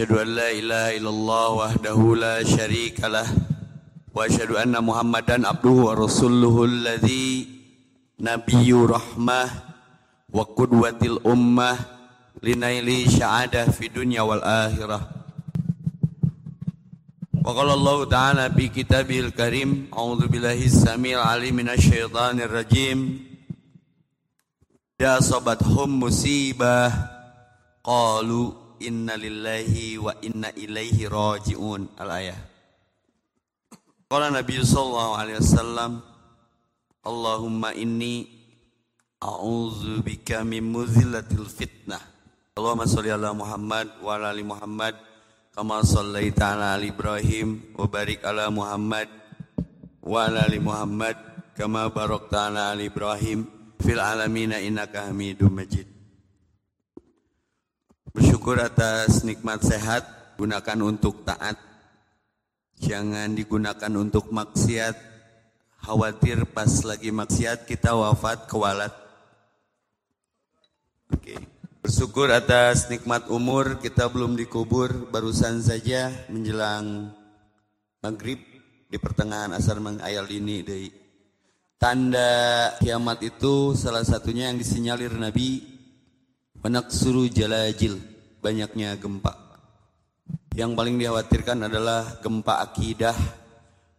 واشهد ان لا اله الا الله وحده لا شريك له واشهد ان محمدا عبده ورسوله الذي نبي رحمه وقدوه الامه لنيل سعاده في الدنيا والاخره وقال الله تعالى في كتابه الكريم أعوذ بالله السميع العليم من الشيطان الرجيم إذا أصابتهم مصيبة قالوا inna lillahi wa inna ilaihi raji'un. Al-ayah. Qala Nabi sallallahu alaihi wasallam Allahumma inni a'udzu bika min muzillatil fitnah. Allahumma sholli ala Muhammad wa ala ali Muhammad kama shallaita ala ali Ibrahim wa barik ala Muhammad wa ala ali Muhammad kama barakta ala ali Ibrahim fil alamina innaka hamidum majid. Bersyukur atas nikmat sehat, gunakan untuk taat. Jangan digunakan untuk maksiat. Khawatir pas lagi maksiat kita wafat kewalat. Oke. Bersyukur atas nikmat umur, kita belum dikubur, barusan saja menjelang maghrib di pertengahan asar mengayal ini dari Tanda kiamat itu salah satunya yang disinyalir Nabi suruh jalajil, banyaknya gempa. Yang paling dikhawatirkan adalah gempa akidah,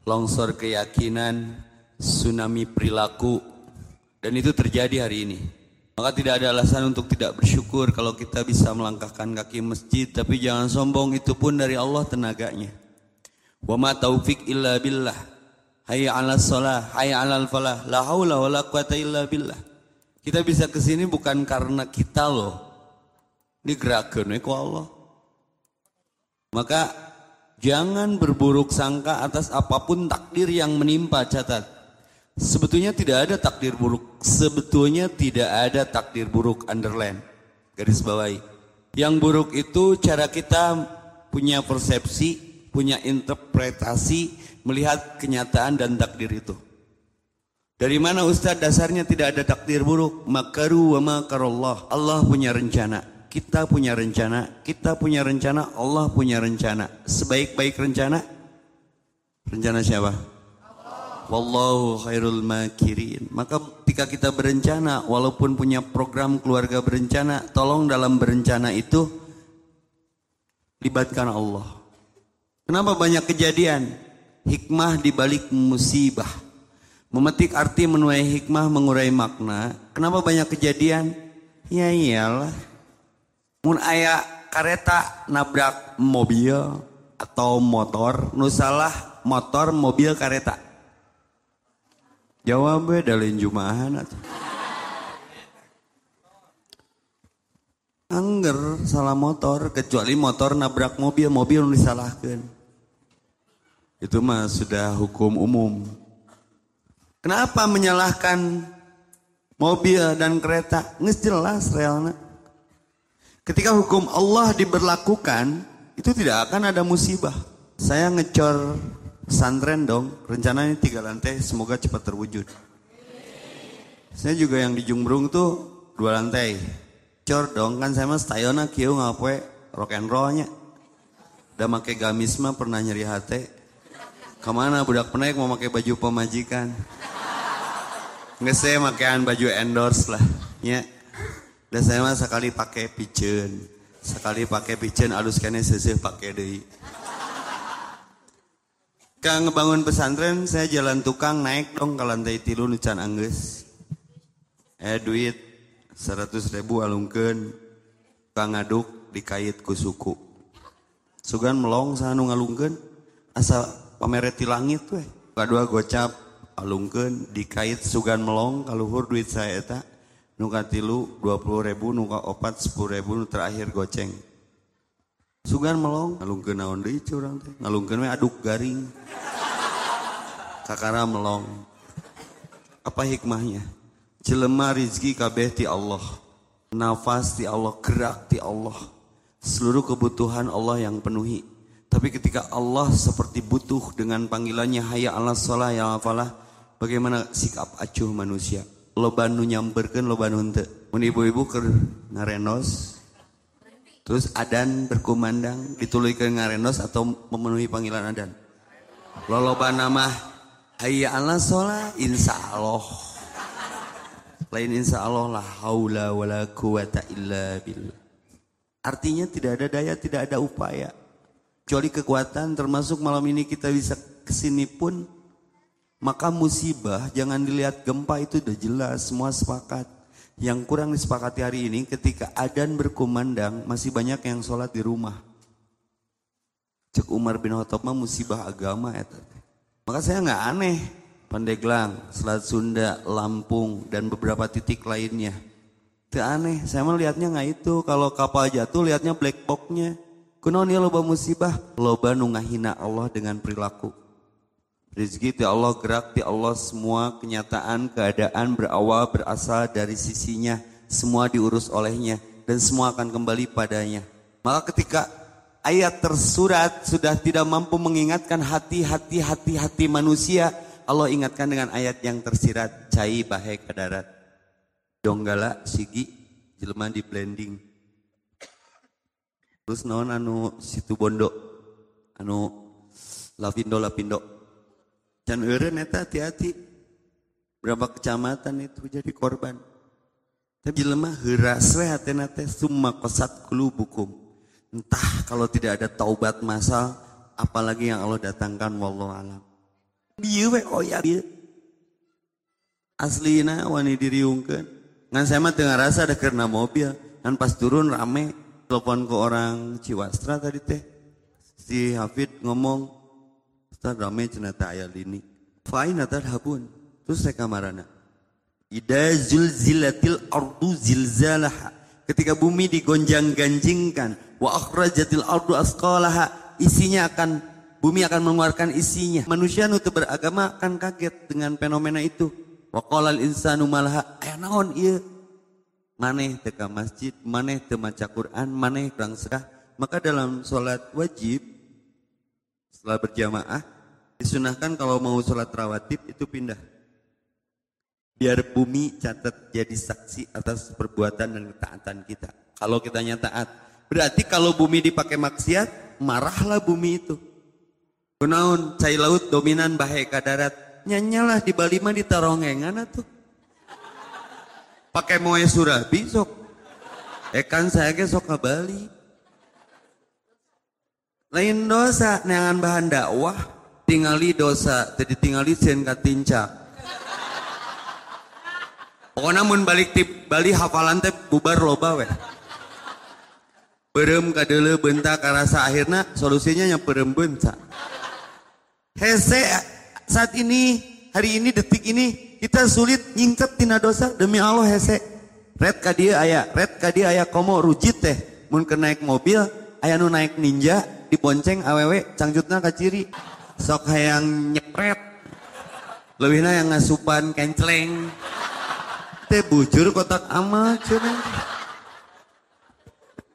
longsor keyakinan, tsunami perilaku, dan itu terjadi hari ini. Maka tidak ada alasan untuk tidak bersyukur kalau kita bisa melangkahkan kaki masjid, tapi jangan sombong itu pun dari Allah tenaganya. Wa ma taufik illa billah. Hayya 'ala shalah, hayya 'alal falah. La haula wala quwata illa billah. Kita bisa ke sini bukan karena kita loh. Digerakkan ku Allah. Maka jangan berburuk sangka atas apa pun takdir yang menimpa catat. Sebetulnya tidak ada takdir buruk. Sebetulnya tidak ada takdir buruk underline. Garis bawahi. Yang buruk itu cara kita punya persepsi, punya interpretasi, melihat kenyataan dan takdir itu. Dari mana Ustaz dasarnya tidak ada takdir buruk? Makaru wa makarallah. Allah punya rencana. Kita punya rencana. Kita punya rencana. Allah punya rencana. Sebaik-baik rencana. Rencana siapa? Wallahu khairul makirin. Maka ketika kita berencana, walaupun punya program keluarga berencana, tolong dalam berencana itu libatkan Allah. Kenapa banyak kejadian? hikmah di balik musibah. Memetik arti menuai hikmah mengurai makna. Kenapa banyak kejadian? Ya iyalah. Mun ayah kereta nabrak mobil atau motor, nusalah motor, mobil, kereta. Jawabnya dalin jumahan. Angger salah motor, kecuali motor nabrak mobil, mobil disalahkan. Itu mah sudah hukum umum. Kenapa menyalahkan mobil dan kereta? Nggak jelas realnya. Ketika hukum Allah diberlakukan, itu tidak akan ada musibah. Saya ngecor pesantren dong, rencananya tiga lantai, semoga cepat terwujud. Saya juga yang di Jumbrung tuh dua lantai. Cor dong, kan saya mah stayona kieu ngapain rock and rollnya. Udah make gamis mah pernah nyeri hati. Ke mana budak penaik mau pakai baju pemajikan? Nggak saya makaian baju endorse lah. Ya. Dan saya mah sekali pakai pigeon. Sekali pakai pigeon alus kene seseh pakai deh. Kang ngebangun pesantren, saya jalan tukang naik dong ke lantai tilu nucan angges. Eh duit seratus ribu alungken. Kang ngaduk dikait ku suku. Sugan melong sana ngalungken. Asal pameret di langit we. Kadua gocap alungkeun dikait sugan melong kaluhur duit saya eta nuka tilu 20 ribu nuka opat 10 ribu terakhir goceng. Sugan melong ngalungkeun naon deui curang teh ngalungkeun we aduk garing. Kakara melong. Apa hikmahnya? Jelema rizki kabeh ti Allah. Nafas ti Allah, gerak ti Allah. Seluruh kebutuhan Allah yang penuhi. Tapi ketika Allah seperti butuh dengan panggilannya hayya ala sholah ya afalah. Bagaimana sikap acuh manusia. Lo banu nyamperkan lo banu ente. Mun ibu-ibu ke ngarenos. Terus adan berkumandang dituluikeun ngarendos atau memenuhi panggilan adan. Loloba nama hayya ala sholat insya Allah. Lain insya Allah la haula wala quwata illa billah. Artinya tidak ada daya, tidak ada upaya. Kecuali kekuatan termasuk malam ini kita bisa ke sini pun maka musibah jangan dilihat gempa itu udah jelas semua sepakat. Yang kurang disepakati hari ini ketika adan berkumandang masih banyak yang sholat di rumah. Cek Umar bin Khattab mah musibah agama ya Maka saya nggak aneh Pandeglang, Selat Sunda, Lampung dan beberapa titik lainnya. Tidak aneh, saya melihatnya nggak itu. Kalau kapal jatuh lihatnya black boxnya. Kunaon ya loba musibah, loba nungahina Allah dengan perilaku. Rizki ti Allah gerak ti Allah semua kenyataan keadaan berawal berasal dari sisinya. Semua diurus olehnya dan semua akan kembali padanya. Maka ketika ayat tersurat sudah tidak mampu mengingatkan hati-hati hati-hati manusia Allah ingatkan dengan ayat yang tersirat cai bahe ke darat donggala sigi jelema di blending. Terus non anu situ bondo anu lapindo lapindo dan eureun eta hati-hati. Berapa kecamatan itu jadi korban. Tapi lemah heras we hatena teh summa qasat qulubukum. Entah kalau tidak ada taubat masal apalagi yang Allah datangkan wallahu alam. Dieu we oya dieu. Aslina wani diriungkeun. Ngan saya mah tengah rasa ada karena mobil. Kan pas turun rame telepon ke orang Ciwastra tadi teh. Si Hafid ngomong Ustaz rame cenata ayat ini. Fa'ina tadhabun. Terus saya kamarana. Ida zulzilatil ardu zilzalaha. Ketika bumi digonjang-ganjingkan. Wa akhrajatil ardu asqalaha. Isinya akan, bumi akan mengeluarkan isinya. Manusia nutup beragama akan kaget dengan fenomena itu. Wa qalal insanu malaha. Ayah naon iya. Maneh teka masjid, maneh temaca Quran, maneh kurang sedah. Maka dalam sholat wajib, setelah berjamaah disunahkan kalau mau sholat rawatib itu pindah. Biar bumi catat jadi saksi atas perbuatan dan ketaatan kita. Kalau kitanya taat berarti kalau bumi dipakai maksiat marahlah bumi itu. Kunaun cai laut dominan bahaya ke darat nyanyalah di Bali mah ditarongengan tuh pakai moe surabi sok. Ekan saya ke sok ke Bali. Lain dosa neangan bahan dakwah tingali dosa jadi tingali sen katincak pokoknya mun balik tip Bali hafalan teh bubar loba weh berem kadele bentak karasa akhirnya solusinya yang berem bentak. Hese saat ini hari ini detik ini kita sulit nyingkep tina dosa demi Allah hese red kadia ayah red kadia ayah komo rujit teh. Mun ke naik mobil ayah nu naik ninja dibonceng awewe cangjutna ke ciri sok hayang nyepret. Lebihnya yang ngasupan kenceleng. Teh bujur kotak amal cina.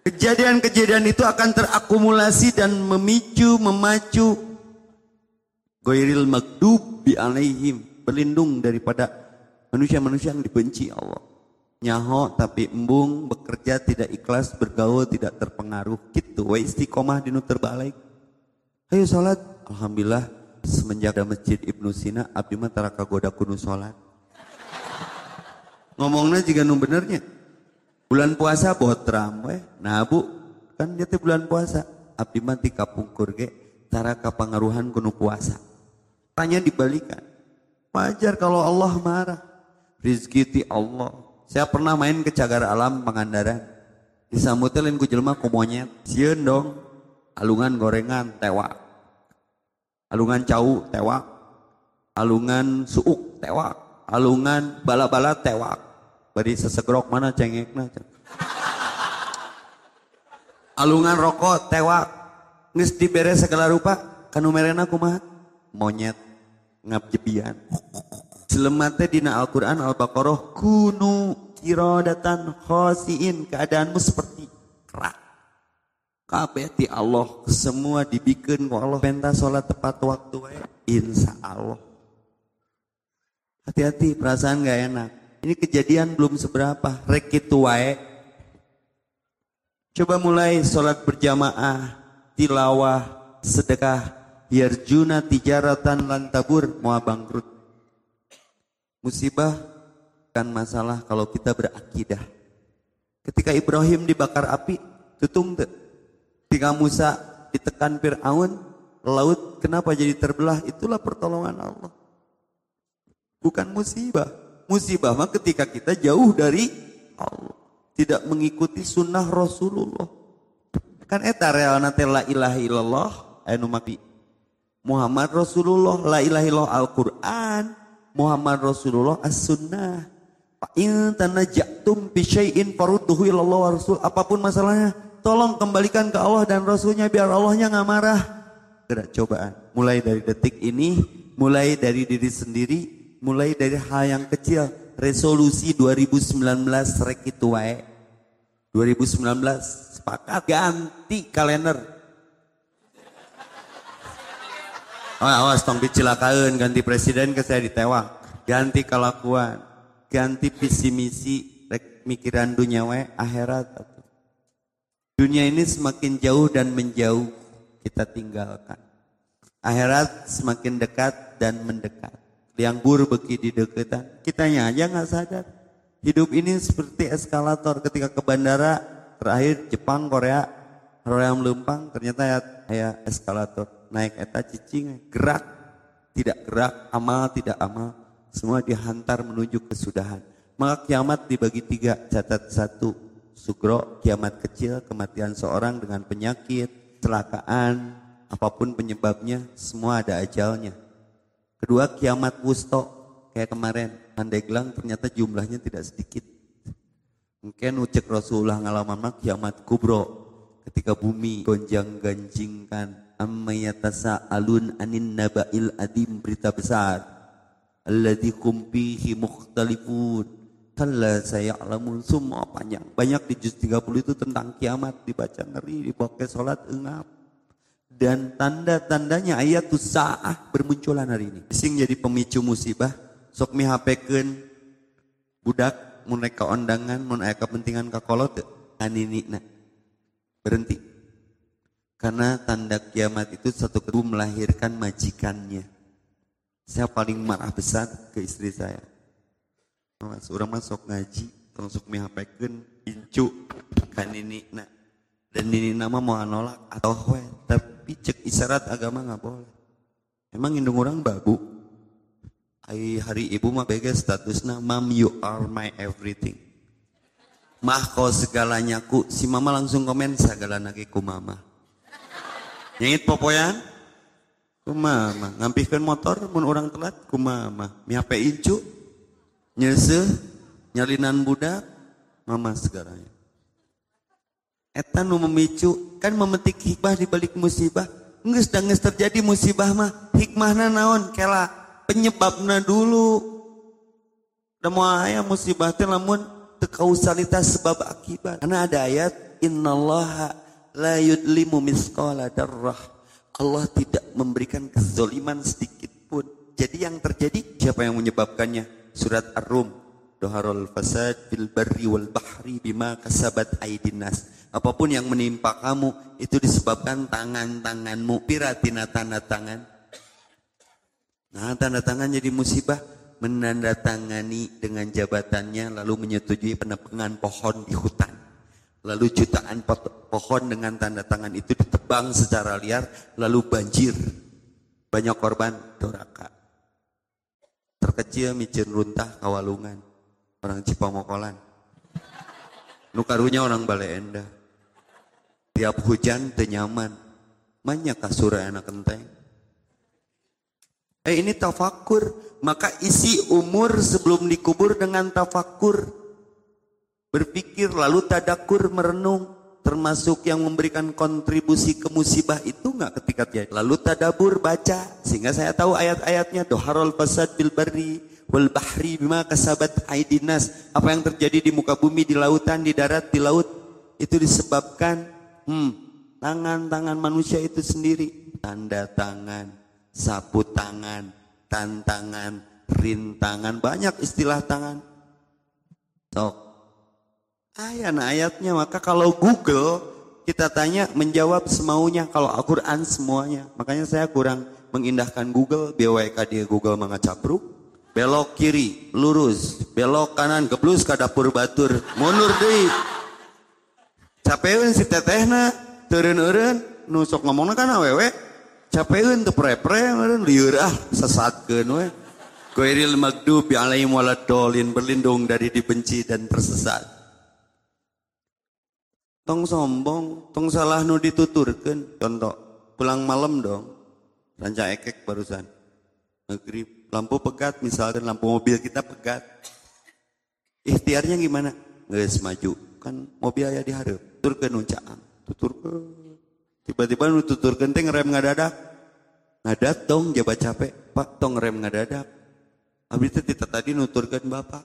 Kejadian-kejadian itu akan terakumulasi dan memicu memacu goiril magdub bi alaihim berlindung daripada manusia-manusia yang dibenci Allah. Nyaho tapi embung bekerja tidak ikhlas bergaul tidak terpengaruh. Gitu wa istiqomah dinu terbalik ayo salat alhamdulillah semenjak ada masjid Ibnu Sina abdi mah tara kagoda kudu salat ngomongnya juga nu benernya bulan puasa botram weh nah bu kan jatuh bulan puasa abdi mah ti kapungkur ge tara kapangaruhan kudu puasa tanya dibalikan wajar kalau Allah marah rizki ti Allah saya pernah main ke cagar alam Pangandaran. Disambutin ku jelma ku monyet. Sieun dong. Alungan gorengan tewak. Alungan cau tewak. Alungan suuk tewak. Alungan bala-bala tewak. Bari sesegrok mana cengekna. Alungan rokok tewak. Nges diberes segala rupa. Kanu merena kumaha? Monyet ngabjebian. Selematnya dina Al-Quran Al-Baqarah kunu kirodatan khosiin keadaanmu seperti kerak. Kabeh di Allah semua dibikin ku Allah pentas sholat tepat waktu ya. Insya Allah. Hati-hati perasaan gak enak. Ini kejadian belum seberapa. Rek itu wae. Coba mulai sholat berjamaah, tilawah, sedekah, yarjuna tijaratan lantabur, mau bangkrut. Musibah kan masalah kalau kita berakidah. Ketika Ibrahim dibakar api, tutung tuh. Ketika Musa ditekan Fir'aun, laut kenapa jadi terbelah? Itulah pertolongan Allah. Bukan musibah. Musibah mah ketika kita jauh dari Allah. Tidak mengikuti sunnah Rasulullah. Kan eta realna teh la ilaha illallah anu Muhammad Rasulullah la ilaha illallah Al-Qur'an Muhammad Rasulullah as-sunnah Fa in tanajjatum bi syai'in farudduhu wa rasul apa pun masalahnya tolong kembalikan ke Allah dan Rasulnya biar Allahnya nggak marah. Gerak cobaan. Mulai dari detik ini mulai dari diri sendiri mulai dari hal yang kecil. Resolusi 2019 rek itu wae. 2019 sepakat. Ganti kalender. Awas awas tong dicilakain. Ganti presiden ke saya ditewak. Ganti kelakuan. Ganti visi misi. Mikiran dunia wae akhirat dunia ini semakin jauh dan menjauh kita tinggalkan. Akhirat semakin dekat dan mendekat. Yang bur beki di deketan. Kitanya aja nggak sadar. Hidup ini seperti eskalator ketika ke bandara terakhir Jepang, Korea, Korea melempang ternyata ya, ya eskalator. Naik eta cicing gerak. Tidak gerak amal tidak amal. Semua dihantar menuju kesudahan. Maka kiamat dibagi tiga catat satu sugro kiamat kecil kematian seorang dengan penyakit kecelakaan apa pun penyebabnya semua ada ajalnya. Kedua kiamat wusto kayak kemarin. Pandeglang ternyata jumlahnya tidak sedikit. Mungkin ucek Rasulullah ngalaman mah kiamat kubro ketika bumi gonjang ganjingkan. Ammayatasa alun anin nabail adim berita besar. Alladhi kumpihi mukhtalifun kalla saya'lamun semua panjang banyak di juz 30 itu tentang kiamat dibaca ngeri dibawa ke salat engap dan tanda-tandanya ayat sa'ah bermunculan hari ini. Sing jadi pemicu musibah, sok mi hapekeun budak mun rek ondangan mun aya kepentingan ka kolot aninina. Berhenti. Karena tanda kiamat itu satu kedua melahirkan majikannya. Saya paling marah besar ke istri saya. Mas, orang masuk ngaji, termasuk mi hapekeun incu kan ini nah. Dan ini nama mau nolak atau we tapi cek isyarat agama nggak boleh. Emang indung orang babu? Ay, hari ibu mah bega statusnya mam you are my everything. Mah kau segalanya ku si mama langsung komen segala nake ku mama. Nyengit popoyan? Ku mama. Ngampihkan motor mun orang telat ku mama. Miape incu nyese nyalinan budak mama segalanya Eta nu memicu kan memetik hikmah di balik musibah. Nges dan nges terjadi musibah mah hikmahna naon kela penyebabna dulu. Da mau aya musibah teh lamun teu kausalitas sebab akibat. Karena ada ayat innallaha la yudlimu misqala darrah. Allah tidak memberikan kezoliman sedikit. Jadi yang terjadi siapa yang menyebabkannya? Surat Ar-Rum. Doharul fasad fil barri wal bahri bima kasabat aidin nas Apa pun yang menimpa kamu itu disebabkan tangan-tanganmu. Piratina tanda tangan. Nah tanda tangan jadi musibah. Menandatangani dengan jabatannya lalu menyetujui penebangan pohon di hutan. Lalu jutaan pohon dengan tanda tangan itu ditebang secara liar lalu banjir. Banyak korban doraka. Terkecil micin runtah kawalungan. Orang Cipamokolan. Nukarunya orang Bale Endah. Tiap hujan tenyaman. Banyak kasur anak kenteng. Eh ini tafakur. Maka isi umur sebelum dikubur dengan tafakur. Berpikir lalu tadakur merenung. Termasuk yang memberikan kontribusi ke musibah itu nggak ketika dia. Lalu tadabur baca. Sehingga saya tahu ayat-ayatnya. Doharul fasad bil bari wal bahri bima kasabat aidinas. Apa yang terjadi di muka bumi, di lautan, di darat, di laut. Itu disebabkan Hmm, tangan-tangan manusia itu sendiri. Tanda tangan, sapu tangan, tantangan, rintangan. Banyak istilah tangan. Sok. Ayat nah ayatnya maka kalau Google kita tanya menjawab semaunya kalau Al-Quran semuanya. Makanya saya kurang mengindahkan Google, BWK dia Google mengacapruk. Belok kiri, lurus, belok kanan, geblus ke dapur batur, mundur deh. Capeun si tetehna, turun-urun, nusuk ngomongnya kan awewe, capeun tuh pre-pre, liur ah, sesatkeun we. Goiril magdubi alaihim waladolin, berlindung dari dibenci dan tersesat. Tong sombong, tong salah nu dituturkan. Contoh, pulang malam dong. Ranca ekek barusan. Maghrib, lampu pegat misalkan lampu mobil kita pegat. Ikhtiarnya gimana? Nggak maju. Kan mobil ayah diharap. Tuturkan uncaan. Tuturkan. Tiba-tiba nu tuturkan teh ngerem ngadadak. Ngadat dong jabat capek. Pak tong ngerem ngadadak. Abis itu tadi nuturkan bapak.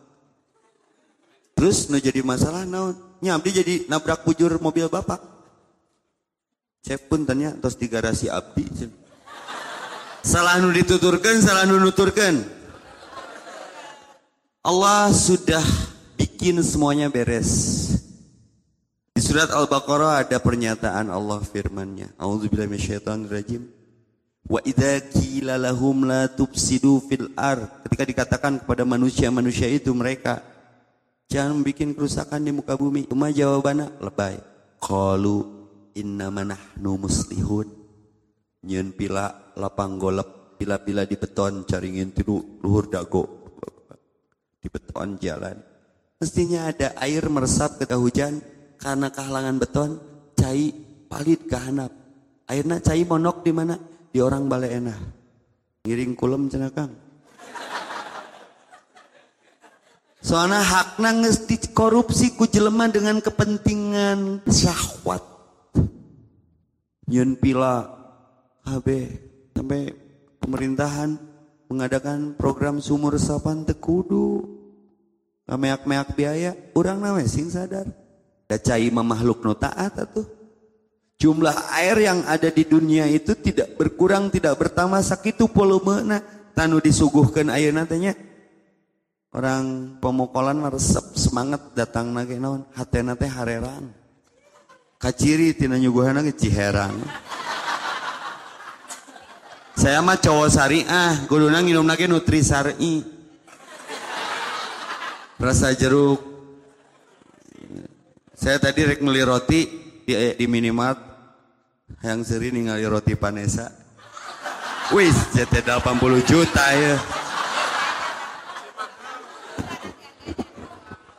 Terus nu jadi masalah naon? Nya abdi jadi nabrak bujur mobil bapak. Cek pun tanya terus di garasi abdi. Salah nu dituturkan, salah nu nuturkan. Allah sudah bikin semuanya beres. Di surat Al-Baqarah ada pernyataan Allah firman-Nya. Minasyaitonirrajim. Wa idza qila lahum la tufsidu fil ar. Ketika dikatakan kepada manusia-manusia itu mereka jangan bikin kerusakan di muka bumi. Cuma jawabannya lebay. Qalu innama nahnu muslihun. Nyeun pila lapang golep, pila-pila di beton caringin tilu luhur dago. Di beton jalan. Mestinya ada air meresap ke hujan karena kehalangan beton, cai palit ke hanap. Airnya cai monok di mana? Di orang balai enah. Ngiring kulem cenakang. Soalnya hakna ngesti korupsi ku jelema dengan kepentingan syahwat. Nyun pila HB sampai pemerintahan mengadakan program sumur resapan tekudu. Meak-meak biaya, orang nama sing sadar. Da cai makhluk no taat atuh. Jumlah air yang ada di dunia itu tidak berkurang, tidak bertambah sakitu volumena tanu disuguhkan air nantinya orang pemukolan resep semangat datang nage naon? Hatena teh hareran. Kaciri tina nyuguhan ge ciherang. Saya mah cowok syariah kuduna nginum nage nutrisari rasa jeruk. Saya tadi rek beli roti di, di minimart yang seri ningali roti panesa wis jadi 80 juta ya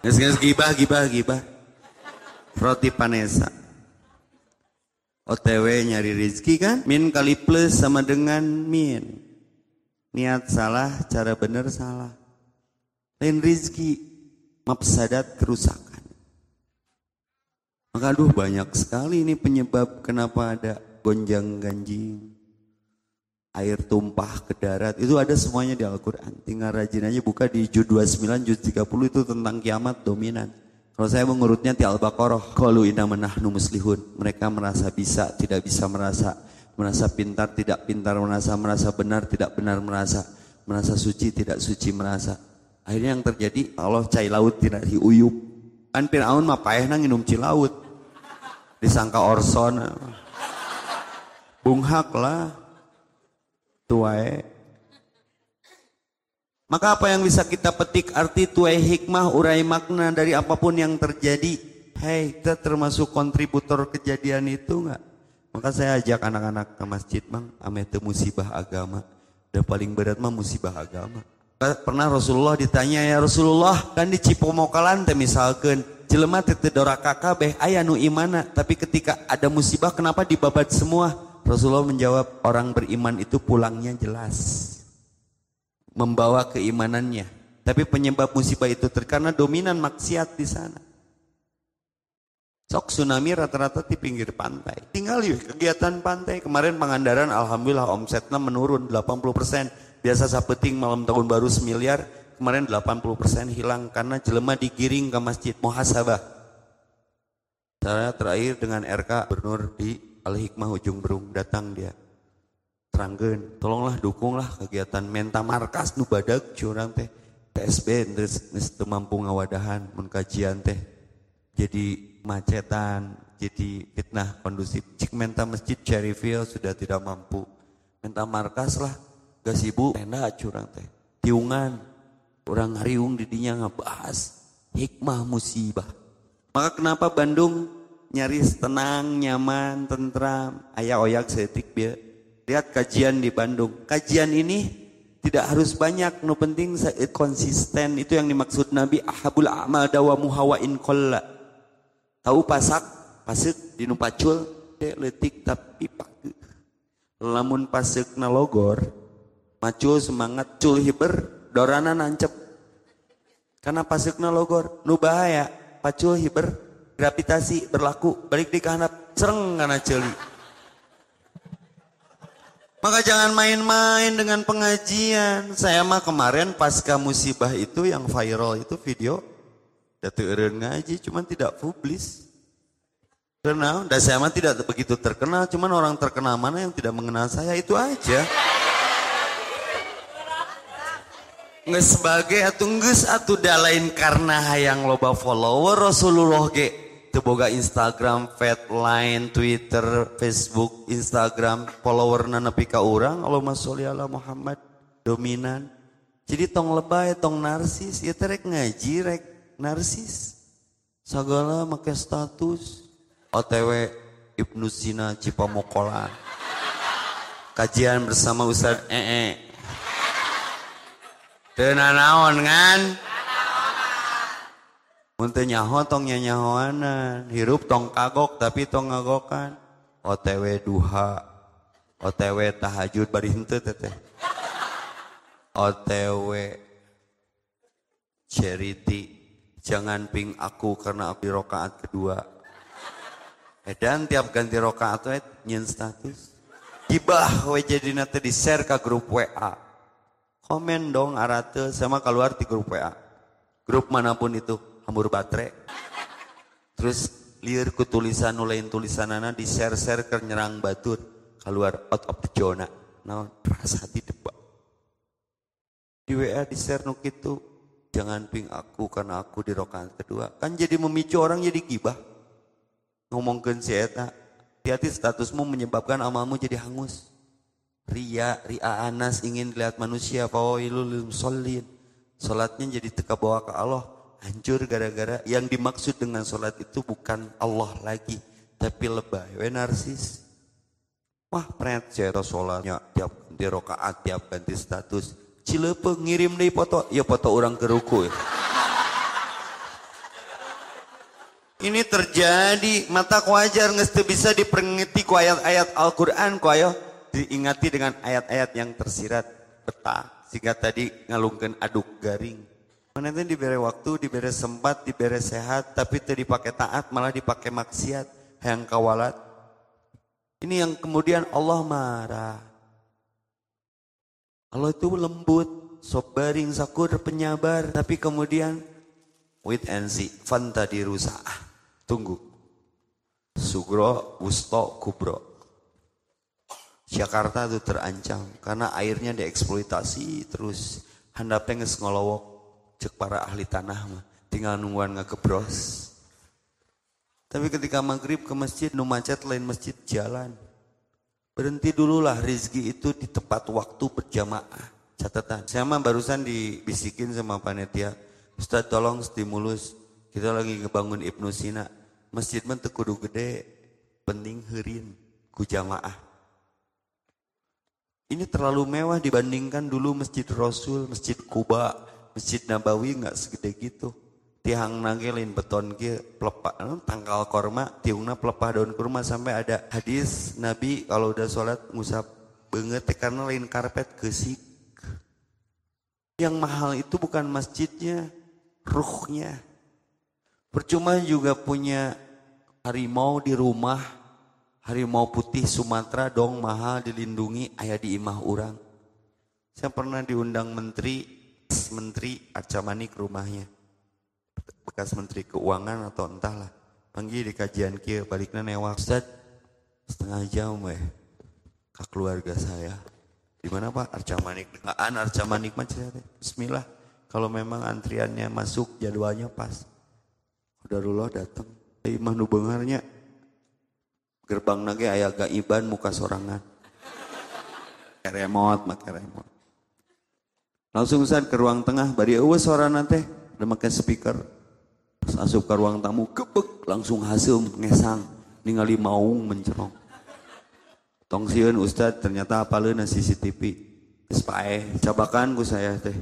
Nges-nges gibah, gibah, gibah. Roti panesa. OTW nyari rizki kan? Min kali plus sama dengan min. Niat salah, cara benar salah. Lain rizki, mapsadat kerusakan. Maka aduh banyak sekali ini penyebab kenapa ada gonjang ganjing air tumpah ke darat. Itu ada semuanya di Al-Quran. Tinggal rajin aja buka di juz 29 juz 30 itu tentang kiamat dominan. Kalau saya mengurutnya di Al-Baqarah kalau inna menahnu muslihun. Mereka merasa bisa tidak bisa merasa. Merasa pintar tidak pintar merasa. Merasa benar tidak benar merasa. Merasa suci tidak suci merasa. Akhirnya yang terjadi Allah cai laut tidak diuyup kan Fir'aun mah payahna nginum cilaut disangka orson. Bunghak lah tuai. Maka apa yang bisa kita petik arti tuai hikmah urai makna dari apa pun yang terjadi. Hei, kita termasuk kontributor kejadian itu enggak? Maka saya ajak anak-anak ke masjid, Bang, ame itu musibah agama. Dan paling berat mah musibah agama. Pernah Rasulullah ditanya ya Rasulullah kan di Cipomokalan teh misalkan jelema teh doraka kabeh aya nu imana tapi ketika ada musibah kenapa dibabat semua? Rasulullah menjawab orang beriman itu pulangnya jelas. Membawa keimanannya. Tapi penyebab musibah itu karena dominan maksiat di sana. Sok tsunami rata-rata di pinggir pantai. Tinggal yuk kegiatan pantai. Kemarin Pangandaran alhamdulillah omsetnya menurun 80%. Biasa sapeting malam tahun baru semiliar. Kemarin 80% hilang karena jelema digiring ke masjid muhasabah. Saya terakhir dengan RK Bernur di Al-Hikmah ujung berung datang dia. Terangkan, tolonglah dukunglah kegiatan menta markas nu badak curang teh. TSB terus mampu ngawadahan mun kajian teh. jadi macetan, jadi fitnah kondusif. Cik menta masjid Cherryville sudah tidak mampu. Menta markas lah, gak sibuk, tenda curang teh. Tiungan, orang hariung didinya ngebahas hikmah musibah. Maka kenapa Bandung nyaris tenang, nyaman, tentram, ayah oyak setik biar. Lihat kajian di Bandung. Kajian ini tidak harus banyak, no penting konsisten. Itu yang dimaksud Nabi ahabul amal dawa muhawain kolla. Tahu pasak, pasek di nupacul, dek letik tapi pak. Lamun pasek na logor, macul semangat cul hiber, dorana nancep. Karena pasek na logor, nu bahaya, pacul hiber, gravitasi berlaku, balik di kahanap, sereng karena celi. Maka jangan main-main dengan pengajian. Saya mah kemarin pasca musibah itu yang viral itu video. Datu ngaji cuman tidak publis. Karena dan saya mah tidak begitu terkenal, cuman orang terkenal mana yang tidak mengenal saya itu aja. Nggak sebagai atau nges atau dalain karena hayang loba follower Rasulullah ge boga Instagram, Fatline, Twitter, Facebook, Instagram, follower nepi ka urang, Allahumma sholli ala Muhammad, dominan. Jadi tong lebay, tong narsis, ya terek ngaji, rek narsis. Segala make status, OTW Ibnu Sina Cipamokola. Kajian bersama Ustaz Ee. Tenanaon kan? Muntah nyaho tong nyanyahoanan. Hirup tong kagok tapi tong ngagokan. OTW duha. OTW tahajud bari henteu teteh. OTW charity. Jangan ping aku karena aku rokaat kedua. Dan tiap ganti rokaat we nyen status. Gibah we jadi nanti di share ke grup WA. Komen dong arate sama keluar di grup WA. Grup mana pun itu hambur baterai. Terus liar ku tulisan nulain tulisan nana di share share ke nyerang batur. Keluar out of the zona nah rasa hati debak di WA di share nuk itu jangan ping aku karena aku di rokan kedua. Kan jadi memicu orang jadi gibah. Ngomongkan si eta hati-hati statusmu menyebabkan amalmu jadi hangus. Ria ria anas ingin lihat manusia fawailul solin salatnya jadi teka bawa ke Allah hancur gara-gara yang dimaksud dengan sholat itu bukan Allah lagi tapi lebay. We narsis. Wah pret saya sholatnya tiap ganti rokaat tiap ganti status. Cilepe ngirim deh foto. Ya foto orang ke ruku ya. ini terjadi. Mata kuajar nggak bisa diperingati ku ayat-ayat Al-Quran ku ayo. Diingati dengan ayat-ayat yang tersirat betah sehingga tadi ngalungkan aduk garing Mana itu diberi waktu, diberi sempat, diberi sehat, tapi tidak dipakai taat, malah dipakai maksiat, yang kawalat. Ini yang kemudian Allah marah. Allah itu lembut, sobaring, sakur, penyabar, tapi kemudian wait and see, fanta dirusak. Tunggu. Sugro, wusto, kubro. Jakarta itu terancam karena airnya dieksploitasi terus handapnya ngolowok cek para ahli tanah mah tinggal nungguan kebros. tapi ketika maghrib ke masjid nu macet lain masjid jalan. Berhenti dululah rizki itu di tempat waktu berjamaah. Catatan. Saya mah barusan dibisikin sama panitia Ustaz tolong stimulus. Kita lagi ngebangun Ibnu Sina. Masjid mah kudu gede penting herin ku jamaah. Ini terlalu mewah dibandingkan dulu Masjid Rasul, Masjid Kuba, Masjid Nabawi nggak segede gitu. Tiang nagelin beton kia pelepah anu, tangkal korma tiungna pelepah daun kurma sampai ada hadis Nabi kalau udah sholat ngusap banget karena lain karpet gesik. Yang mahal itu bukan masjidnya, ruhnya. Percuma juga punya harimau di rumah, harimau putih Sumatera dong mahal dilindungi ayah di imah orang. Saya pernah diundang menteri menteri Acamani ke rumahnya. Bekas menteri keuangan atau entahlah. Panggil di kajian kia baliknya newak. Ustaz setengah jam weh ke keluarga saya. Di mana Pak? Arcamanik. An Arcamanik mah Bismillah. Kalau memang antriannya masuk jadwalnya pas. Udah datang. Imah nu bengarnya. Gerbang nage ayah gaiban muka sorangan. Remote make remote. Langsung saat ke ruang tengah, bari eueuh suara udah make speaker. Pas asup ke ruang tamu, kebek langsung hasil ngesang, ningali maung mencerong. Tong sieun Ustad ternyata apaleuna CCTV. Geus cabakan ku saya teh.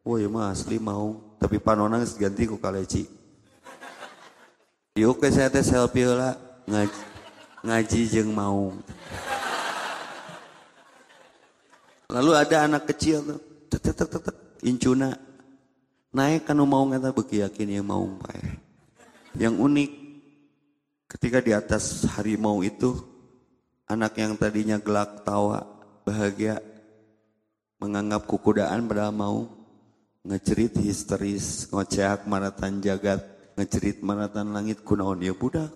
Woi mah asli mau, tapi panonang ganti ku kaleci. Yuk ke saya teh selfie lah ngaji, ngaji jeng mau. Lalu ada anak kecil tuh, tek tek tek incuna. Naik kanu mau ngata beki yakin yang mau pae. Yang unik ketika di atas harimau itu anak yang tadinya gelak tawa bahagia menganggap kukudaan padahal mau ngecerit histeris ngoceak maratan jagat ngecerit maratan langit kunaon. Ya budak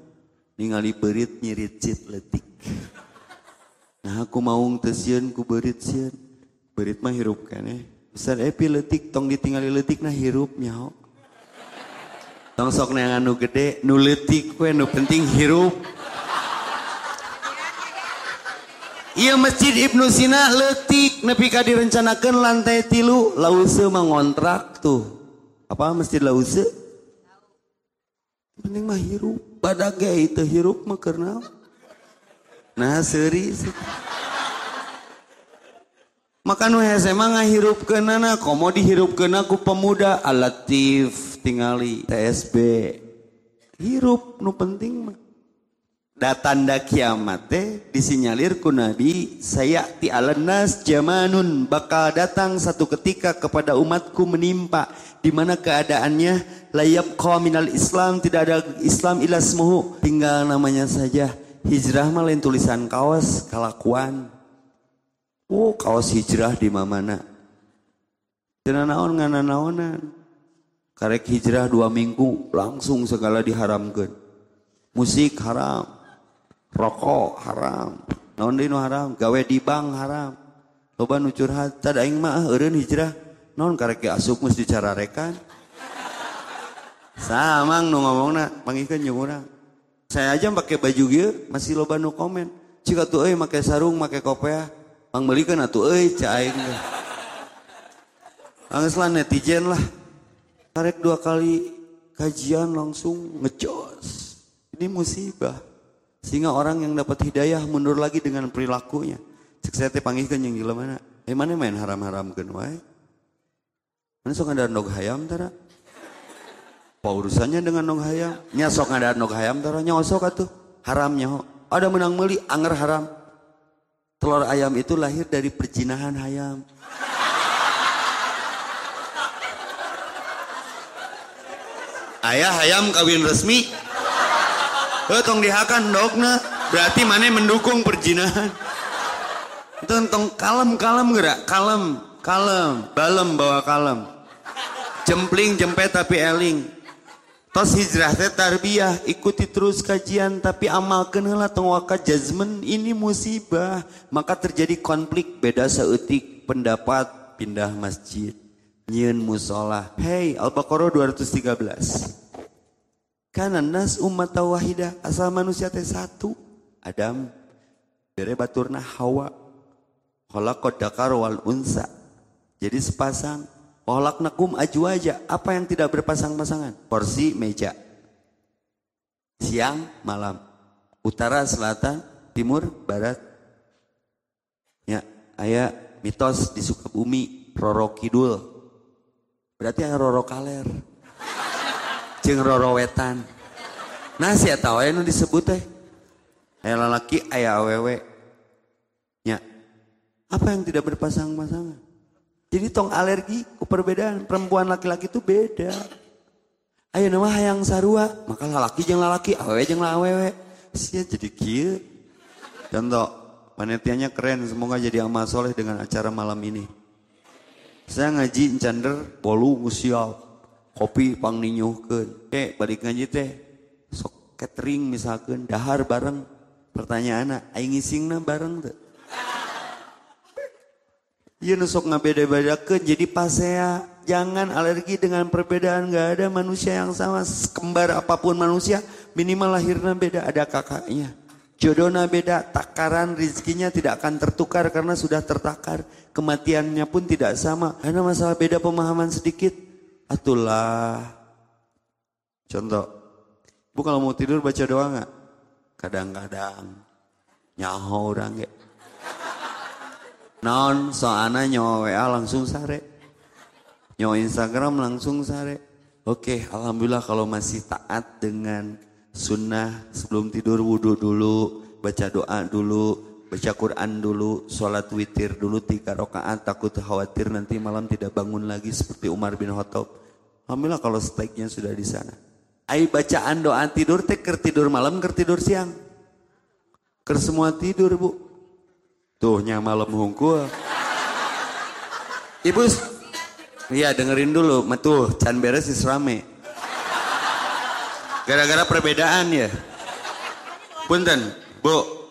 ningali berit nyirit cit letik nah aku mau tesian ku berit sian berit mah hirup kan eh besar epi letik tong ditinggali letik nah hirup nyaho tong sok neangan nu gede nu letik kue nu penting hirup Iya masjid Ibnu Sina letik nepi ka direncanakan lantai tilu lause mengontrak tuh. Apa masjid lause? Penting mah hirup. Badag itu hirup mah karena. Nah seri. Maka nu mah ngahirup kenana, komo dihirup kena ku pemuda alatif tingali TSB. Hirup nu penting mah. Datanda kiamat teh disinyalir ku Nabi saya ti alanas jamanun bakal datang satu ketika kepada umatku menimpa. Di mana keadaannya? Layab minal Islam tidak ada Islam ilasmuhu. Tinggal namanya saja. Hijrah mah lain tulisan kaos kalakuan oh kaos hijrah di mana Cenah naon ngana naonan karek hijrah dua minggu langsung segala diharamkan musik haram rokok haram naon deui haram gawe di bank haram. Loba nu curhat tad aing mah eureun hijrah. Naon karek asup geus dicararekan? Samang nu ngomongna pangikeun jeung urang. Saya aja pakai baju gitu masih loba nu komen. Jika tuh euy sarung make kopiah mang meulikeun atuh euy ca aing Angges lah netizen lah karek dua kali kajian langsung ngejos ini musibah sehingga orang yang dapat hidayah mundur lagi dengan perilakunya. Cek saya teh panggilkan yang gila mana. Eh mana main haram-haram kan wae. Mana sok ada nog hayam tara? Apa urusannya dengan nog hayam? Nya sok ada nog hayam tara nyosok atuh. Haramnya. Ada menang meli anger haram. Telur ayam itu lahir dari perjinahan hayam. Ayah hayam kawin resmi Eh tong dihakan dogna. Berarti mana mendukung perjinahan. Itu tong kalem kalem gerak, kalem, kalem, balem bawa kalem. Jempling jempet tapi eling. Tos hijrah teh tarbiyah, ikuti terus kajian tapi amalkan heula tong waka jazmen ini musibah. Maka terjadi konflik beda seetik pendapat pindah masjid. Nyen musola. Hey, Al-Baqarah 213. Karena nas umat wahida asal manusia teh satu. Adam bere baturna Hawa. Khalaqad dakar wal unsa. Jadi sepasang. Nakum aju aja. Apa yang tidak berpasang-pasangan? Porsi meja. Siang, malam. Utara, selatan, timur, barat. Ya, ayah mitos di Sukabumi, Roro Kidul. Berarti ayah Roro Kaler jeng rorowetan nah si tahu nu disebut teh ayah lalaki ayah awewe nya apa yang tidak berpasang-pasangan jadi tong alergi ku perbedaan. Perempuan laki-laki itu beda. Ayo nama hayang sarua. Maka lalaki jeng lalaki awewe jeng awewe. Sih jadi kia contoh panitianya keren. Semoga jadi amal soleh dengan acara malam ini. Saya ngaji encender bolu ngusial kopi pang ninyuhkeun. Eh balik ngaji teh. Sok catering misalkan dahar bareng. Pertanyaan aing ngisingna bareng tuh Iya nusok ngabeda-bedakeun jadi pasea Jangan alergi dengan perbedaan. Gak ada manusia yang sama. Kembar apa pun manusia, minimal lahirnya beda. Ada kakaknya. Jodohnya beda. Takaran rizkinya tidak akan tertukar karena sudah tertakar. Kematiannya pun tidak sama. Karena masalah beda pemahaman sedikit. Atulah. Contoh. Bu kalau mau tidur baca doa nggak? Kadang-kadang. Nyaho orang ya. Non soalnya nyawa WA langsung sare. Nyawa Instagram langsung sare. Oke, Alhamdulillah kalau masih taat dengan sunnah sebelum tidur wudhu dulu, baca doa dulu, baca Quran dulu, sholat witir dulu tiga rakaat, takut khawatir nanti malam tidak bangun lagi seperti Umar bin Khattab. Alhamdulillah kalau steaknya sudah di sana. Ai bacaan doa tidur teh tidur malam ker tidur siang. Ker semua tidur bu. Tuh nya malam hungkul. Ibu Iya dengerin dulu, metuh, can beres rame. Gara-gara perbedaan ya. Punten, Bu.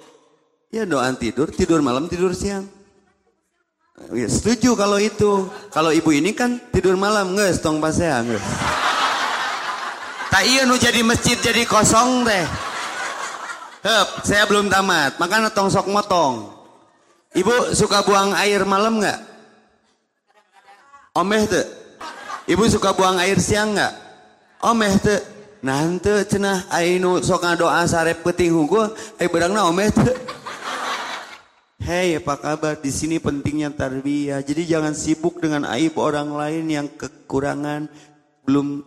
Ya doa tidur, tidur malam, tidur siang. Ya, setuju kalau itu. Kalau ibu ini kan tidur malam, nggak tong pasea, nggak. Tak iya nu jadi masjid jadi kosong teh. Hep, saya belum tamat, makanya tong sok motong. Ibu suka buang air malam nggak? Omeh tuh. Ibu suka buang air siang nggak? Omeh tuh. Nanti cenah ainu sok doa sarep peting hukum, ai berangna omeh tuh. Hei apa kabar? Di sini pentingnya tarbiyah. Jadi jangan sibuk dengan aib orang lain yang kekurangan belum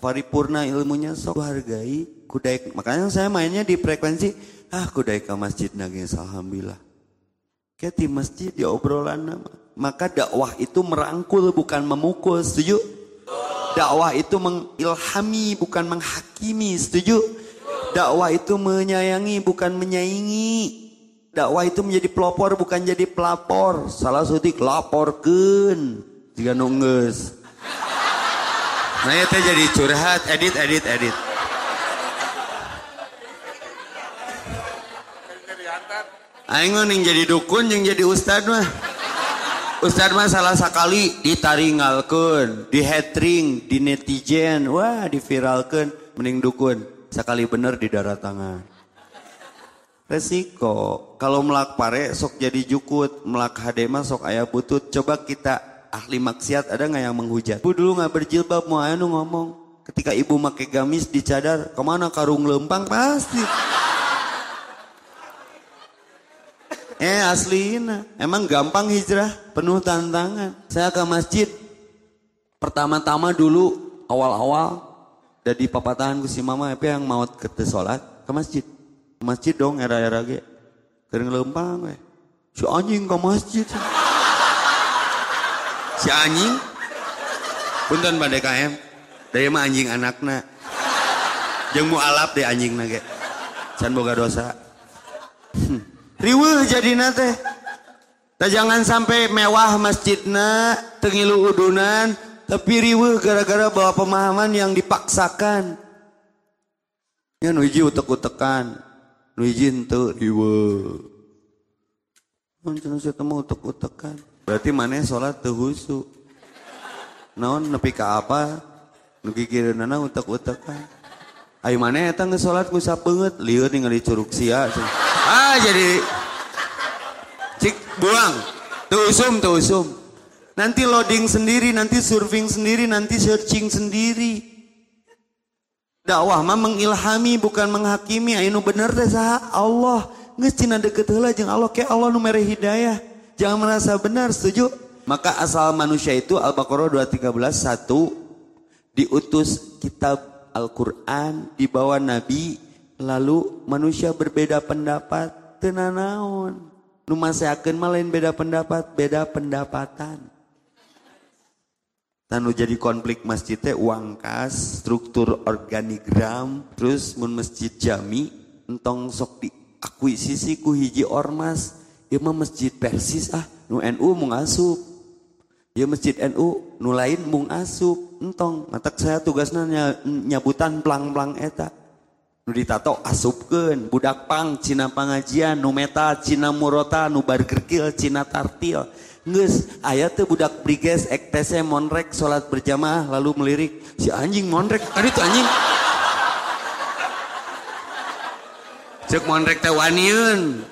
paripurna ilmunya sok hargai kudai makanya saya mainnya di frekuensi ah kudai ke masjid nagis alhamdulillah kayak di masjid di obrolan nama maka dakwah itu merangkul bukan memukul, setuju? Dakwah itu mengilhami bukan menghakimi, setuju? Dakwah itu menyayangi bukan menyaingi. Dakwah itu menjadi pelopor bukan jadi pelapor. Salah sutik laporkan. Jika nungges. Nah itu jadi curhat, edit, edit, edit. Aing yang jadi dukun yang jadi ustad mah. Ustaz mah salah sekali ditaringalkan, di hatring, di netizen, wah diviralkan, mending dukun. Sekali bener di darah tangan. Resiko, kalau melak pare sok jadi jukut, melak hadema sok ayah butut. Coba kita ahli maksiat ada nggak yang menghujat? Ibu dulu nggak berjilbab mau anu ngomong. Ketika ibu make gamis dicadar, ke mana karung lempang pasti. Eh asli emang gampang hijrah, penuh tantangan. Saya ke masjid, pertama-tama dulu awal-awal dari papatahan ku si mama apa yang mau ke sholat ke masjid. Ke masjid dong era-era ge. Kering lempang we. Si anjing ke masjid. Si anjing Punten pada KM. Dari mah anjing anakna. Jeung mu alap deh anjing nage. Can boga dosa. Hmm. Riweuh jadi nate. Tak jangan sampai mewah masjidna, tengilu udunan, tapi riweuh gara-gara bawa pemahaman yang dipaksakan. Ya nuji utek-utekan, nuji ente riweuh. Mancana saya temu utek-utekan. Berarti mana sholat tehusu. Naon nepi ka apa? Nugi nana utek-utekan. Ayo mana eta nge sholat ku sapeungeut, lieur ningali curug sia. Ah jadi cik buang, tusum tusum. Nanti loading sendiri, nanti surfing sendiri, nanti searching sendiri. Dakwah mah mengilhami bukan menghakimi. Ayo bener teh saha Allah. Nges cina deket heula jeung Allah kayak Allah nu mere hidayah. Jangan merasa benar, setuju? Maka asal manusia itu Al-Baqarah 213 satu diutus kitab Al-Quran di bawah Nabi lalu manusia berbeda pendapat tenanaon. Nu maseakeun mah lain beda pendapat beda pendapatan. Tanu jadi konflik masjid teh uang kas struktur organigram terus mun masjid jami entong sok diakuisisi ku hiji ormas. Ieu mah masjid persis ah nu NU mung asup. Ya masjid NU nu lain mung asup. Entong matak saya tugasnya nyabutan plang-plang eta ditato budak pang cina pangajian nu meta cina murota nu bargerkil cina tartil. Nges, ayat tuh budak briges ektese monrek sholat berjamaah lalu melirik si anjing monrek tadi tuh anjing. Cek monrek teh waniun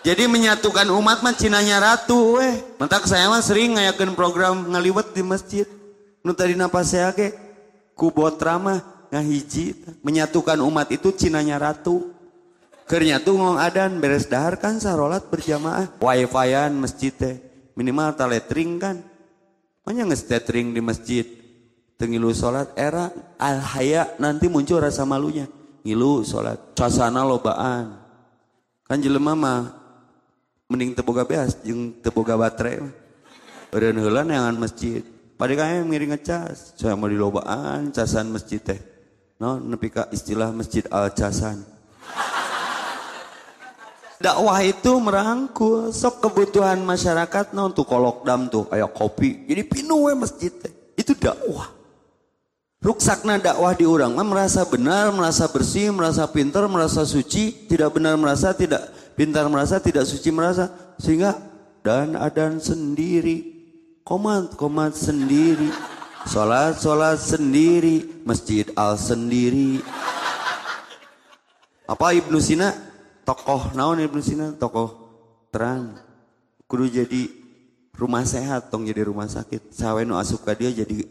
jadi menyatukan umat mah cinanya ratu weh. Mentak saya mah sering ngayakin program ngaliwet di masjid. Nu tadi napas saya ke kubot ramah ngahiji menyatukan umat itu cinanya ratu. Kernya tuh ngong adan beres dahar kan sarolat berjamaah. Wifi-an masjid teh minimal taletring kan. Banyak ngestetring di masjid. Tengilu sholat era al haya nanti muncul rasa malunya. Ngilu sholat suasana lobaan. Kan jelema mah mending teboga beas jeung teboga baterai eureun heula neangan masjid. Pada kaya ngiring ngecas saya mau di lobaan casan masjid teh no nepi ka istilah masjid al casan dakwah itu merangkul. Sok kebutuhan masyarakat nah untuk kolokdam tuh kayak kopi. Jadi pinu we masjid itu dakwah. Ruksakna dakwah di orang mah merasa benar merasa bersih merasa pintar merasa suci tidak benar merasa tidak pintar merasa tidak suci merasa. Sehingga dan adan sendiri. Komat komat sendiri sholat sholat sendiri. Masjid al sendiri. Apa Ibnu Sina? Tokoh naon Ibnu Sina? Tokoh terang. Kudu jadi rumah sehat tong jadi rumah sakit. Sawe nu asup dia jadi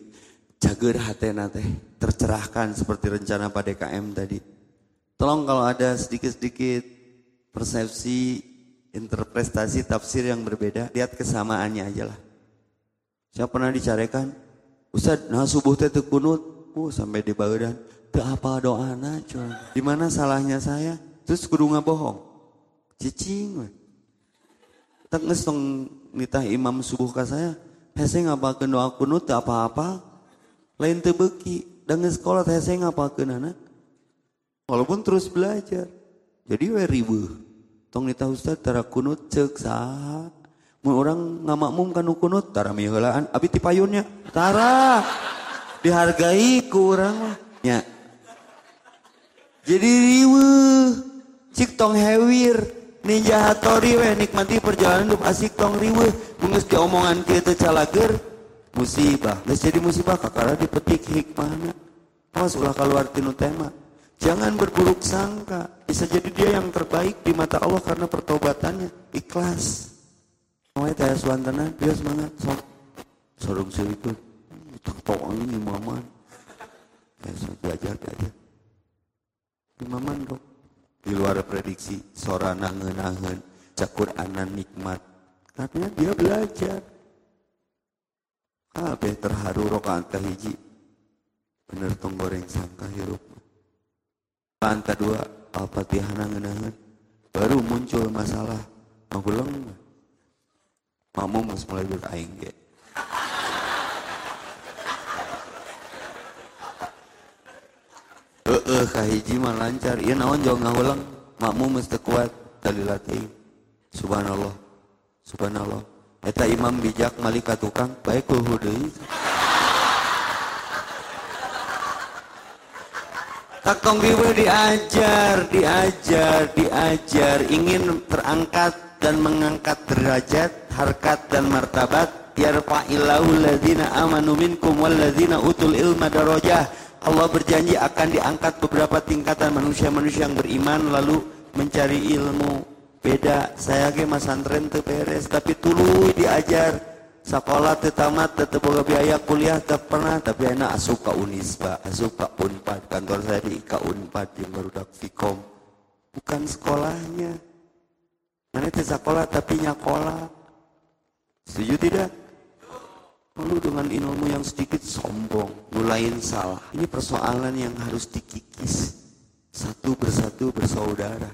jager hatena teh. Tercerahkan seperti rencana pada DKM tadi. Tolong kalau ada sedikit-sedikit persepsi interpretasi tafsir yang berbeda lihat kesamaannya aja lah. Saya pernah dicarekan Ustaz nah subuh teh kunut uh sampai di badan teu apa doana cuman di mana salahnya saya? Terus kudu bohong cicing tak ngesong nitah imam subuh ka saya hese ngapalkeun doa kunut apa-apa. Lain teu beuki. Dan sekolah hese ngapalkeun anak walaupun terus belajar. Jadi we ribuh. Tong nitah ustaz tara kunut ceuk saha mun orang ngamakmum kan kunut tara miheulaan abi ti payunnya tara dihargai ku urang mah nya. Jadi riweuh cik tong hewir. Ninja hatori we nikmati perjalanan hidup asik tong riweuh. Mengeus omongan kieu teu calager musibah. Geus jadi musibah kakara dipetik hikmahna. Awas ulah keluar tinu tema. Jangan berburuk sangka bisa jadi dia yang terbaik di mata Allah karena pertobatannya. Ikhlas Mau teh suantana dia semangat sok. Sorong tak tahu ini imaman. Ya belajar belajar imaman dok. Di luar prediksi sorana ngenahen cakur anan nikmat. Tapi dia belajar. Abe terharu rokaan kahiji bener tong goreng sangka hirup Anta dua al-fatihah ngenahen baru muncul masalah mau mamu mas mulai beraing ge. Eh kahiji mah lancar. Iya naon jauh ngahulang? Makmu mesti kuat tali latih. Subhanallah subhanallah. Eta imam bijak malika tukang baik kuhu deui. Takong diwe diajar, diajar, diajar, ingin terangkat dan mengangkat derajat, harkat dan martabat, yarfa'illahu ladina amanu minkum walladzina utul ilma darajah. Allah berjanji akan diangkat beberapa tingkatan manusia-manusia yang beriman lalu mencari ilmu. Beda saya ge mas santren teu tapi tulu diajar. Sekolah teu tamat teu boga biaya kuliah teu pernah tapi enak asup ka Unisba asup ka Unpad kantor saya di ka Unpad yang barudak Vkom. Bukan sekolahnya. Mana teh sekolah tapi nyakola setuju tidak Lalu dengan ilmu yang sedikit sombong, mulain salah. Ini persoalan yang harus dikikis. Satu persatu bersaudara.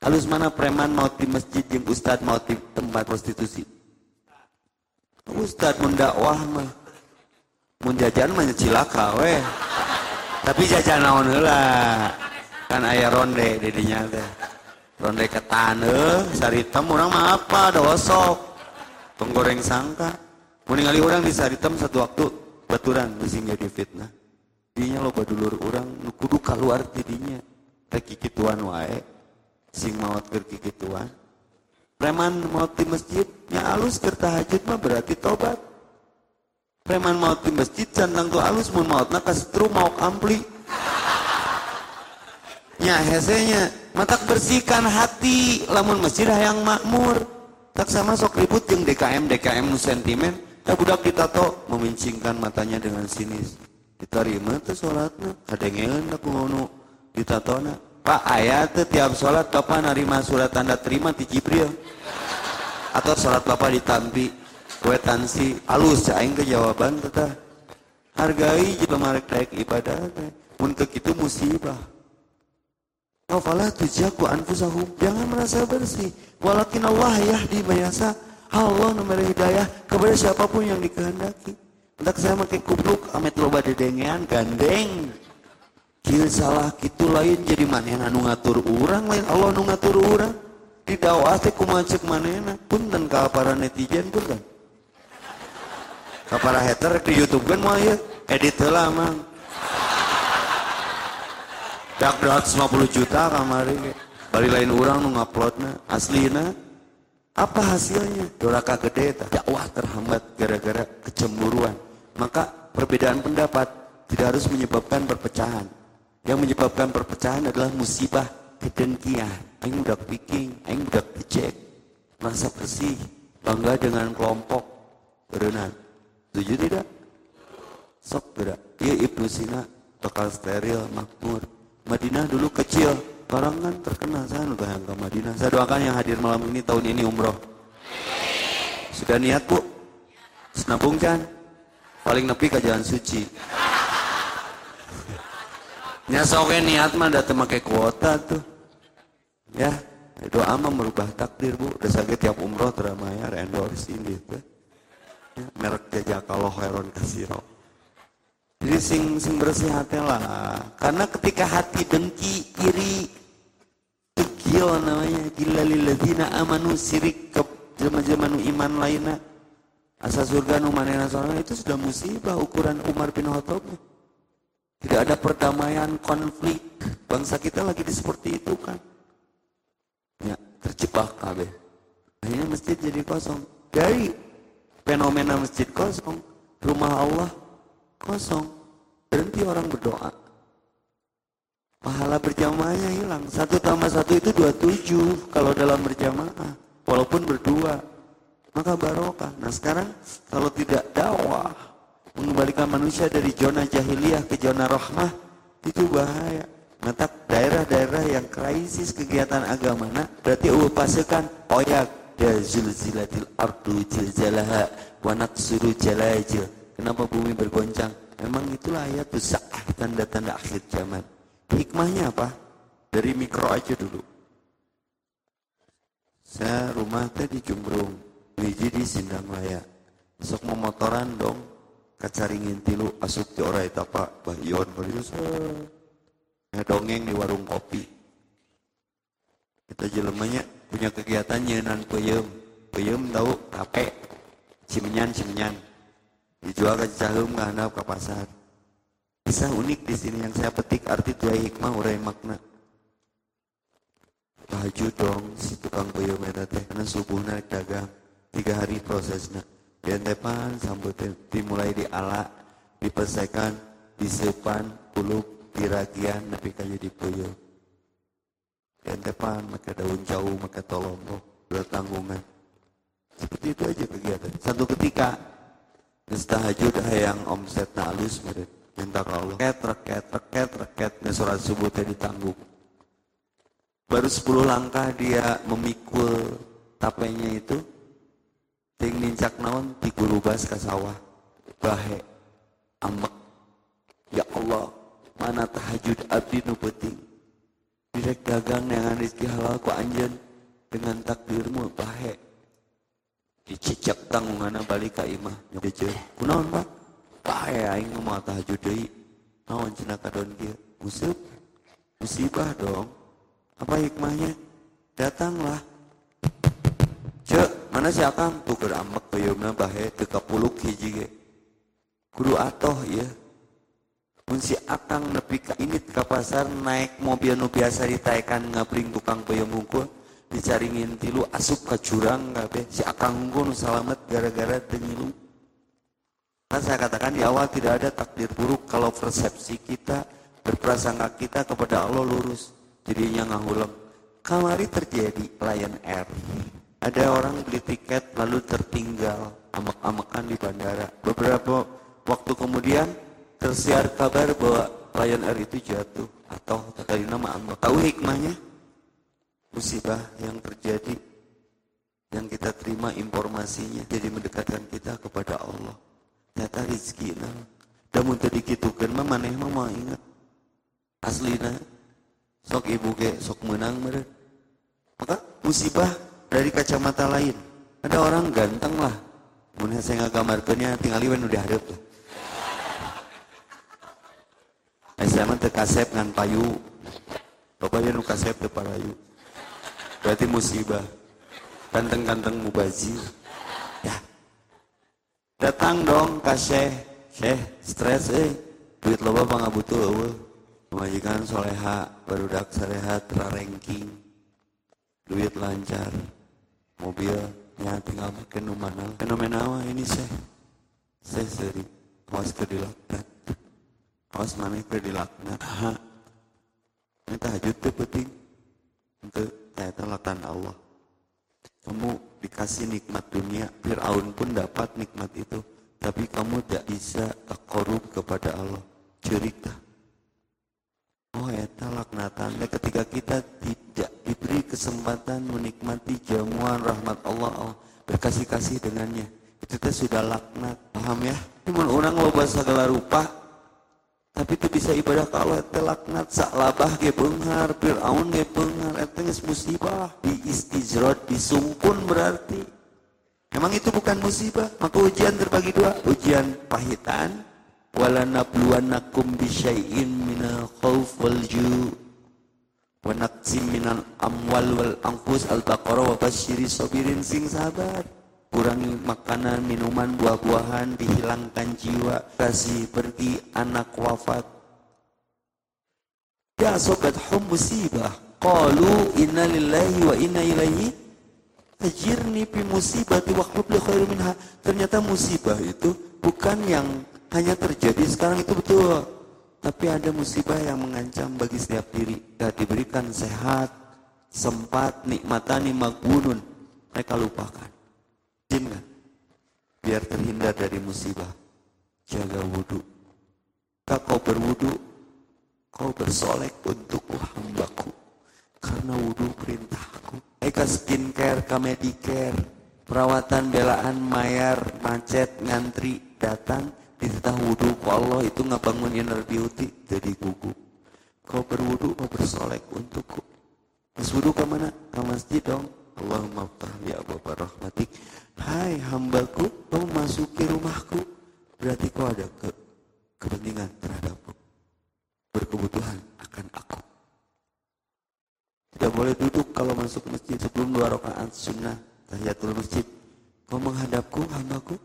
Halus mana preman mau di masjid yang ustad mau di tempat prostitusi. Ustad mendakwah mah. Menjajan mah cilaka weh. Tapi jajan naon heula. Kan ayah ronde didinya teh. Ronde ketan saritem urang mah apa dosok. Penggoreng sangka. Meninggali orang di saritem satu waktu baturan mesti jadi fitnah. Dinya lo badulur orang kudu keluar tidinya. Rek kikituan wae. Sing mawat keur kikituan. preman mau di masjidnya alus ke tahajud mah berarti tobat preman mau di masjid centang tuh alus mau maut nak kasih mau ampli nya hesenya matak bersihkan hati lamun masjid yang makmur tak sama sok ribut yang DKM DKM nu sentimen. Tak budak ditato memincingkan matanya dengan sinis. Diterima tuh sholatnya kadengeun aku ngono ditatona Pak ayat tiap sholat bapak nerima surat tanda terima di Jibril. Atau sholat bapak ditampi wetansi alus aing ke jawaban tetah hargai marek daik ibadah untuk itu musibah Wafalah tujaku anfusahum. Jangan merasa bersih. Walakin Allah yahdi mayasa Allah nomor hidayah kepada siapa pun yang dikehendaki. Entah saya makin kubluk amit loba dedengean gandeng. Kieu salah gitu lain jadi manehna nu ngatur urang lain Allah nu ngatur urang. Di dakwah teh kumaha ceuk manehna? Punten ka para netizen punten ka para hater di YouTube kan mah ya. Edit heula mang dak 250 juta kamari bari lain urang nu nguploadna aslina apa hasilnya doraka gede dakwah terhambat gara-gara kecemburuan maka perbedaan pendapat tidak harus menyebabkan perpecahan yang menyebabkan perpecahan adalah musibah kedengkian. Aing udah piking, aing udah kecek, merasa bersih, bangga dengan kelompok berenang. Setuju tidak? Sok tidak? Iya Ibnu Sina bakal steril, makmur. Madinah dulu kecil, barangan terkenal. Saya udah yang ke Madinah. Saya doakan yang hadir malam ini tahun ini umroh. Sudah niat bu? Senabung kan? Paling nepi ke jalan suci. Nya soke niat mah datang pakai kuota tuh. Ya, doa mah merubah takdir bu. Udah sakit tiap umroh teramaya endorse ini tuh. Ya, merek jajak kalau heron kasiro. Jadi sing sing bersih hati lah. Karena ketika hati dengki, iri, tegil namanya. Gila lilladzina amanu sirik ke zaman-zaman iman lainnya. Asa surga nu manena itu sudah musibah ukuran Umar bin Khattab. Tidak ada perdamaian, konflik. Bangsa kita lagi di seperti itu kan. Ya, terjebak kabeh. Akhirnya masjid jadi kosong. Dari fenomena masjid kosong, rumah Allah kosong. Berhenti orang berdoa. Pahala berjamaahnya hilang. Satu tambah satu itu dua tujuh kalau dalam berjamaah. Walaupun berdua. Maka barokah. Nah sekarang kalau tidak dakwah, mengembalikan manusia dari zona jahiliyah ke zona rahmah itu bahaya. Mata daerah-daerah yang krisis kegiatan agama, nah, berarti pasukan oyak ya zulzilatil ardu zilzalaha wa naqsuru jalajil. Kenapa bumi bergoncang? Memang itulah ayat besar tanda-tanda akhir zaman. Hikmahnya apa? Dari mikro aja dulu. Saya rumah tadi Jumbrung, biji di Sindang Laya. Besok mau motoran dong, kacaringin tilu asup di orai tapa bahyon barius dongeng di warung kopi kita jelemanya punya kegiatan nyenan peyem peyem tahu tape cimenyan cimenyan dijual ke cahum ke handap ke pasar bisa unik di sini yang saya petik arti tuai hikmah urai makna baju dong si tukang peyem eta teh karena subuh naik dagang tiga hari prosesnya Gentepan sambut dimulai di ala, dipesekan, disepan, puluk, diragian, nepi kayu dipuyo. Gentepan, maka daun jauh, maka tolonggo, bertanggungan. Seperti itu aja kegiatan. Satu ketika, Nestahajud yang omset na alus, minta ke Allah. Reket, reket, reket, reket, surat subuh tadi ditanggung. Baru 10 langkah dia memikul tapenya itu, ting nincak naon di bas ke sawah. Bahe amek ya Allah mana tahajud abdi nu penting? Direk dagang dengan rezeki halal ku anjen dengan takdirmu bahe dicicak tanggungan balik ke imah. Nyokece kunaon pak? Bahe aing mau tahajud deui. Naon cenah musib. Musibah dong. Apa hikmahnya? Datanglah. Cek, mana si akang? Tuh geramek peyumna bahe teu kapuluk hiji ge. Kudu atoh ya. Mun si akang nepi ka init ka pasar naik mobil nu biasa ditaekan ngabring tukang peyum hungkul, dicaringin tilu asup ke jurang kabeh si akang pun selamat gara-gara tengilu kan saya katakan di awal tidak ada takdir buruk kalau persepsi kita berprasangka kita kepada Allah lurus. Jadinya ngahulem kamari terjadi Lion Air. Ada orang beli tiket lalu tertinggal amak-amakan di bandara. Beberapa waktu kemudian tersiar kabar bahwa Lion Air itu jatuh atau dari nama Allah tahu hikmahnya musibah yang terjadi yang kita terima informasinya jadi mendekatkan kita kepada Allah. Ternyata rizki nah dan muntah dikitukan mah maneh mah mau ingat. Aslina sok ibu ke sok menang meren maka musibah dari kacamata lain. Ada orang ganteng lah. Mungkin saya nggak gambarkannya tinggal iwan udah hadap tuh. Saya mah kasep ngan payu. Bapak nu kasep teu parayu Berarti musibah. Ganteng-ganteng mubazir. Ya. Datang dong ke Syekh. Syekh, stres eh. Duit loba pangabutuh eueuh. Majikan soleha, barudak sarehat, ranking. Duit lancar. Mobilnya tinggal pakai numana. Fenomena ini Syekh. Syekh seri. Awas ke dilaknat. Awas mana ke dilaknat. Ini tahajud tuh penting. Untuk saya telatan Allah. Kamu dikasih nikmat dunia, Fir'aun pun dapat nikmat itu. Tapi kamu tidak bisa korup kepada Allah. Cerita. Oh eta laknatan. Ketika kita tidak diberi kesempatan menikmati jamuan rahmat Allah, Allah berkasih-kasih dengannya. Itu sudah laknat. Paham ya? Ini orang loba segala rupa tapi itu bisa ibadah kalau ete laknat sak labah ge beunghar Firaun ge beunghar ete musibah. Di istijrod disumpun berarti. Emang itu bukan musibah? Maka ujian terbagi dua. Ujian pahitan. Wala nabluwannakum bisyai'in minal khauf wal ju' wa naqsim minal amwal wal anfus al-baqarah wa basyiri sabirin sing sabar kurangi makanan, minuman, buah-buahan, dihilangkan jiwa, kasih pergi anak wafat. Ya sobat hum musibah. Qalu inna lillahi wa inna ilaihi Ajirni fi musibati wa minha. Ternyata musibah itu bukan yang hanya terjadi sekarang itu betul. Tapi ada musibah yang mengancam bagi setiap diri. Gak diberikan sehat, sempat, nikmatani magunun. Mereka lupakan kan? biar terhindar dari musibah. Jaga wudhu. Tak kau berwudhu, kau bersolek untukku hambaku. Karena wudhu perintahku. Eka skincare, kamedicare, perawatan belaan mayar, macet, ngantri, datang, dititah wudhu ku Allah itu bangun inner beauty jadi gugup. Kau berwudhu, kau bersolek untukku. Mas wudhu ke mana? Ke masjid dong. Allahumma ya Bapak rahmatik. Hai hambaku, kau masuki rumahku. Berarti kau ada ke kepentingan terhadapku. Berkebutuhan akan aku. Tidak boleh duduk kalau masuk masjid sebelum dua rakaat sunnah tahiyatul masjid. Kau menghadapku hambaku.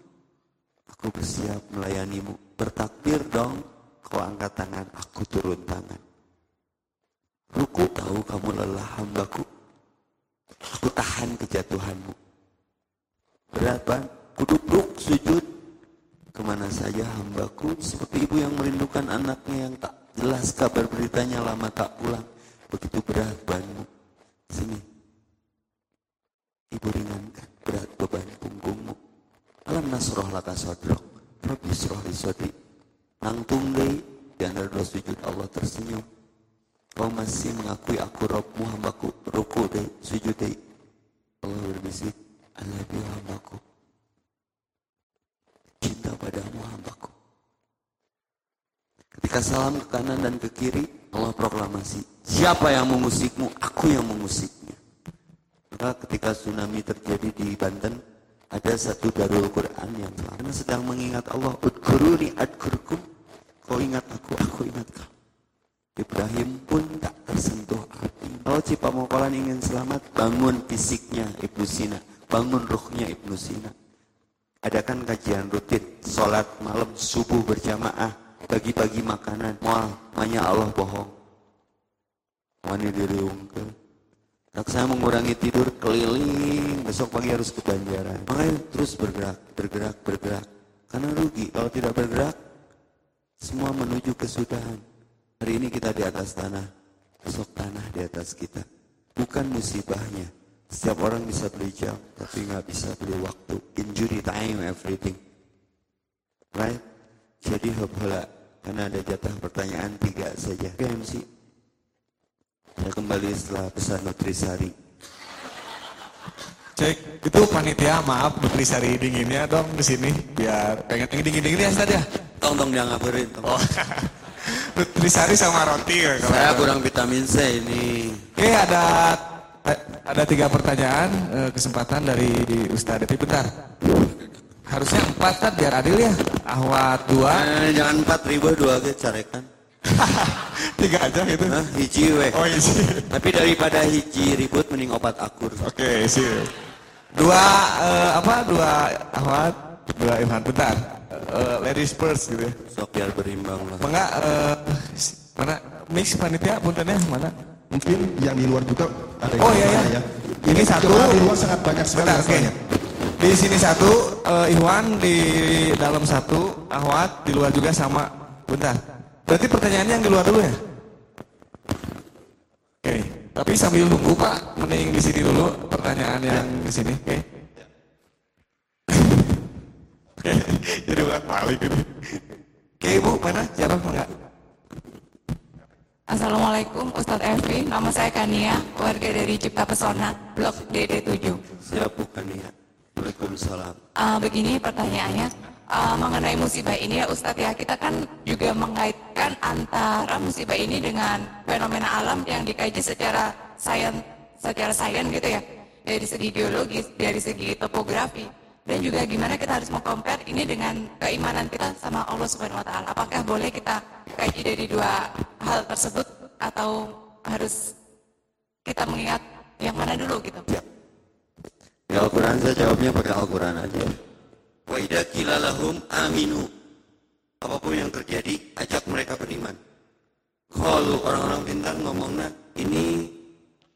Aku bersiap melayanimu. Bertakbir dong. Kau angkat tangan, aku turun tangan. Ruku tahu kamu lelah hambaku. Aku tahan kejatuhanmu berapa? Kuduk sujud. Ke mana saja hambaku seperti ibu yang merindukan anaknya yang tak jelas kabar beritanya lama tak pulang. Begitu berat bebanmu. Sini. Ibu ringankan berat beban punggungmu. Alam nasroh laka sodrok. Rabbi sroh li sodri. Nangtung deh di antara dua sujud Allah tersenyum. Kau masih mengakui aku Robmu hambaku. Ruku deh sujud deh. Allah berbisik Alaihi hambaku. Cinta padamu hambaku. Ketika salam ke kanan dan ke kiri, Allah proklamasi. Siapa yang mengusikmu? Aku yang mengusiknya. Maka ketika tsunami terjadi di Banten, ada satu darul Quran yang karena sedang mengingat Allah. Udkuruni adkurkum. Kau ingat aku, aku ingat kau. Ibrahim pun tak tersentuh api. Kalau Cipamokolan ingin selamat, bangun fisiknya Ibnu Sina bangun ruhnya Ibnu Sina. Adakan kajian rutin, sholat malam, subuh berjamaah, bagi-bagi makanan. Mual, hanya Allah bohong. Wani. Anak saya mengurangi tidur keliling, besok pagi harus ke Banjaran. Makanya terus bergerak, bergerak, bergerak. Karena rugi kalau tidak bergerak, semua menuju kesudahan. Hari ini kita di atas tanah, besok tanah di atas kita. Bukan musibahnya. Setiap orang bisa beli jam, tapi nggak bisa beli waktu. Injury time, everything. Right? Jadi hobola, karena ada jatah pertanyaan tiga saja. Oke MC. Saya kembali setelah pesan Nutrisari. Cek, itu panitia maaf Nutrisari dinginnya dong di sini biar pengen dingin-dingin ya Ustaz ya. Tong tong dia ngabarin. Tong. Oh. Nutrisari sama roti ya kalau Saya kurang vitamin C ini. Oke, ada ada tiga pertanyaan eh, kesempatan dari Ustaz Depi bentar. Harusnya empat kan biar adil ya. Ahwat dua, Eh, jangan empat ribu dua ke carekan. tiga aja gitu. Hah, hiji weh. Oh iya sih. Tapi daripada hiji ribut mending obat akur. Oke, sih. Dua eh, apa? Dua Ahwat, dua Ilhan bentar. Eh, ladies first gitu ya. Sok biar berimbang lah. Enggak eh, mana mix panitia puntennya mana? Mungkin yang di luar juga ada yang Oh iya ya. ya. Ini satu. Jemaah di luar sangat banyak sekali. Bentar, oke. masalahnya. Di sini satu, eh, Iwan di dalam satu, Ahwat di luar juga sama. Bentar. Berarti pertanyaannya yang di luar dulu ya? Oke. Tapi sambil nunggu Pak, mending di sini dulu pertanyaan yang di sini. Oke. Oke. Jadi bukan balik ini. Oke Ibu, mana? Jawab enggak? Assalamualaikum Ustadz Evi, nama saya Kania, warga dari Cipta Pesona, Blok DD7. Siap bukan ya. Waalaikumsalam. Ah, begini pertanyaannya, ah, mengenai musibah ini ya Ustadz ya, kita kan juga mengaitkan antara musibah ini dengan fenomena alam yang dikaji secara sains, secara sains gitu ya, dari segi geologis, dari segi topografi, dan juga gimana kita harus mengcompare ini dengan keimanan kita sama Allah Subhanahu Wa Taala. Apakah boleh kita kaji dari dua hal tersebut atau harus kita mengingat yang mana dulu gitu? Di Al-Quran saya jawabnya pakai Al-Quran aja. Wa idha qila lahum aminu. Apa pun yang terjadi, ajak mereka beriman. Kalau orang-orang pintar ngomongnya, ini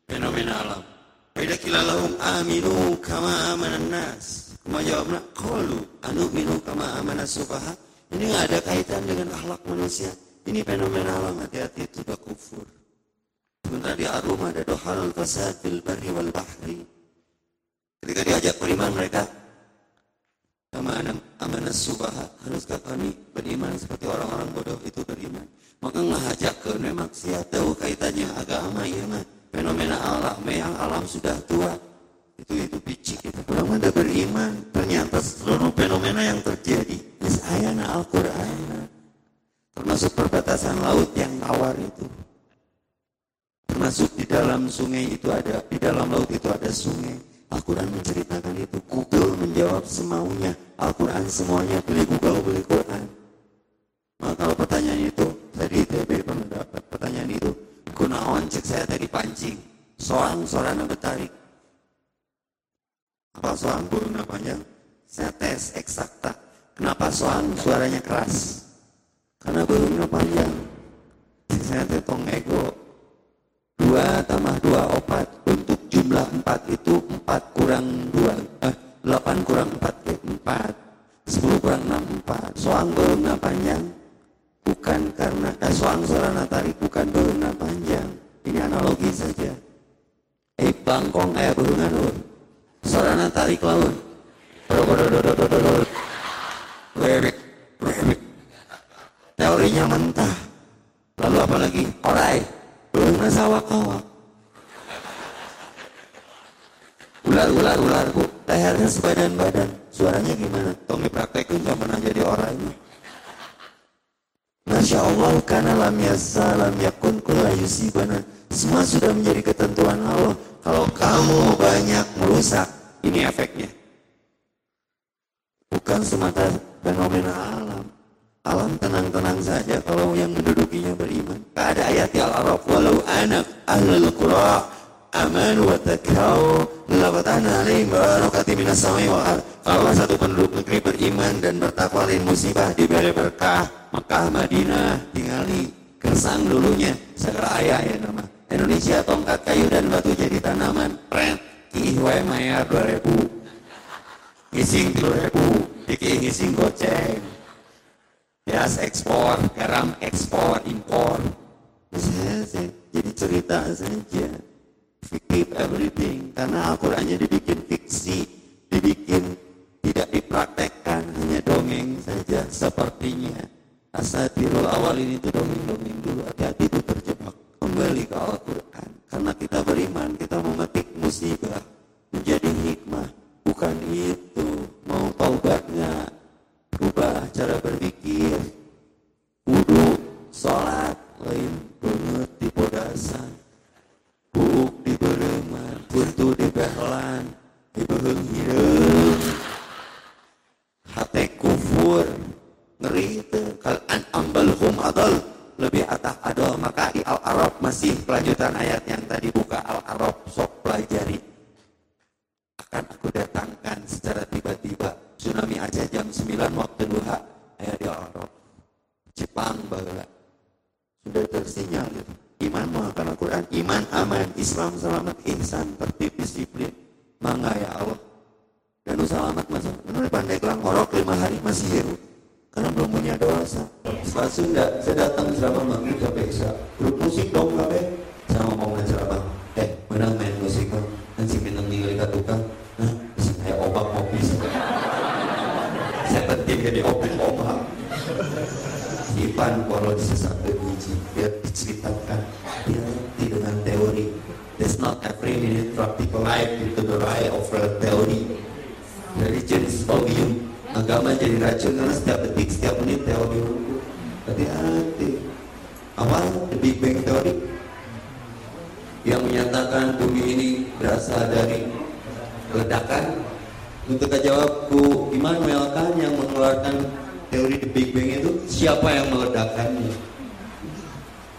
fenomena alam. Wa idha qila lahum aminu kama amanan nas. Kema jawabnya, kalau anu minu kama amanas sufaha. Ini nggak ada kaitan dengan akhlak manusia. Ini fenomena alam, hati-hati itu sudah kufur. Sementara di Arum ada dohalul fasad fil barri wal bahri. Ketika diajak beriman mereka amanah amanah subaha haruskah kami beriman seperti orang-orang bodoh itu beriman maka ngajak ke maksiat tahu kaitannya agama ya mah fenomena alam yang alam sudah tua itu itu picik itu kurang ada beriman. Ternyata seluruh fenomena yang terjadi is ayana Al-Quran termasuk perbatasan laut yang tawar itu. Termasuk di dalam sungai itu ada di dalam laut itu ada sungai. Al-Quran menceritakan itu. Google menjawab semaunya. Al-Quran semuanya beli Google beli Quran. Maka kalau pertanyaan itu saya di ITB pernah dapat pertanyaan itu kunaon cek saya tadi pancing. Soang sorana betarik apa soang burungnya panjang saya tes eksakta. Kenapa soang suaranya keras. Karena burungnya panjang saya teh tong ego. Dua tambah dua opat. Untuk jumlah empat itu empat kurang dua eh, delapan kurang empat ya empat. Sepuluh kurang enam empat. Soang belum panjang bukan karena eh, soang sorana tarik bukan belum panjang ini analogi saja. Eh bangkong eh burungan lur sorana tarik laut. Wewek, wewek. teorinya mentah lalu apa lagi? Orai belum sawak kawak ular ular ular bu lehernya sebadan badan. Suaranya gimana? Tong dipraktekin gak pernah jadi orang Masya Allah karena lam yasa lam yakun kula yusibana semua sudah menjadi ketentuan Allah. Kalau kamu banyak merusak ini efeknya. Bukan semata fenomena alam. Alam tenang-tenang saja kalau yang mendudukinya beriman. Ada ayat al-araf walau anak ahlul qura amanu wa takau labatana alaihim barakati minas samai kalau satu penduduk negeri beriman dan bertakwa lain musibah diberi berkah Makkah Madinah tingali kersang dulunya segera ayah ya nama Indonesia tongkat kayu dan batu jadi tanaman. Pret. Ih, wae mayar 2000. Ngising 3000. Iki ngising goceng. Beras ekspor, garam ekspor, impor. Jadi cerita saja. Fiktif everything. Karena Al-Qurannya dibikin fiksi. Dibikin tidak dipraktekkan. Hanya dongeng saja sepertinya. Asatirul awal ini itu dongeng-dongeng dulu. Hati-hati itu terjebak. Kembali ke Al-Quran. Karena kita beriman, kita memetik musibah. Menjadi hikmah. Bukan itu. Mau taubat nggak? Ubah cara berpikir. Wudhu, sholat, lain banget di podasan. Buk di bereman, buntu di behlan, di beheng. Hati kufur, ngeri itu. Kal an adal, lebih atah adal. Maka di Al-Arab masih kelanjutan ayat yang tadi buka Al-Arab, sok pelajari. Akan aku datangkan secara tiba-tiba tsunami aja jam 9 waktu duha ayat di Al-Arab. Jepang bahwa sudah tersinyal gitu. Iman mengakan Al-Quran, iman aman, Islam selamat, ihsan, tertib, disiplin. Mangga ya Allah. Dan selamat masa. Menurut pandai kelang ngorok lima hari masih hidup. Karena belum punya dosa. Setelah Sunda, saya datang ceramah maghrib sampai Isya. Grup musik dong kabe. Saya ngomong dengan ceramah. Eh, menang main musik kan. Kan si bintang ningali ka tukang. Nah, bisa kayak obak kopi. Saya penting jadi obak obak. Ipan kalau disesatkan biji, dia diceritakan dia dengan teori. There's not every minute practical life into the right of theory. Religion is volume. Agama jadi racun karena setiap detik, setiap menit teori hukum. Hati-hati. Awal the Big Bang Theory yang menyatakan bumi ini berasal dari ledakan. Untuk jawabku Immanuel kan yang mengeluarkan teori The Big Bang itu siapa yang meledakkannya?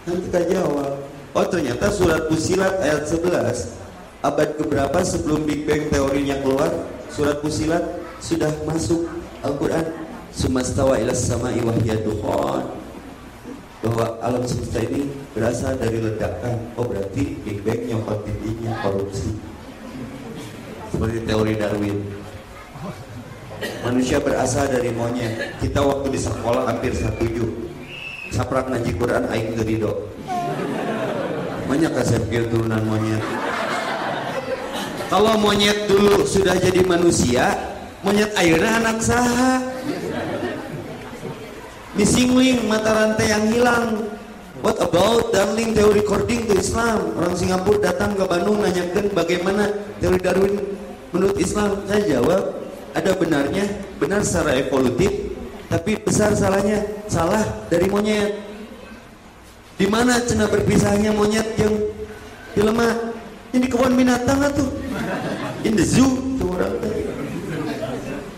Kan kita jawab. Oh ternyata surat Fusilat ayat 11 abad keberapa sebelum Big Bang teorinya keluar surat Fusilat sudah masuk Al-Quran sumastawa ilas sama iwahya dukhon. Bahwa alam semesta ini berasal dari ledakan. Oh berarti Big Bang nyokot titiknya korupsi. Seperti teori Darwin. Manusia berasal dari monyet. Kita waktu di sekolah hampir setuju saprak ngaji Quran aing gerido banyak kasih turunan monyet. Kalau monyet dulu sudah jadi manusia monyet airnya anak saha? Missing link mata rantai yang hilang. What about darling teori recording to Islam? Orang Singapura datang ke Bandung nanyakan bagaimana teori Darwin menurut Islam. Saya jawab ada benarnya. Benar secara evolutif tapi besar salahnya. Salah dari monyet. Di mana cina berpisahnya monyet yang jelema ini kebun binatang tuh in the zoo tuh orang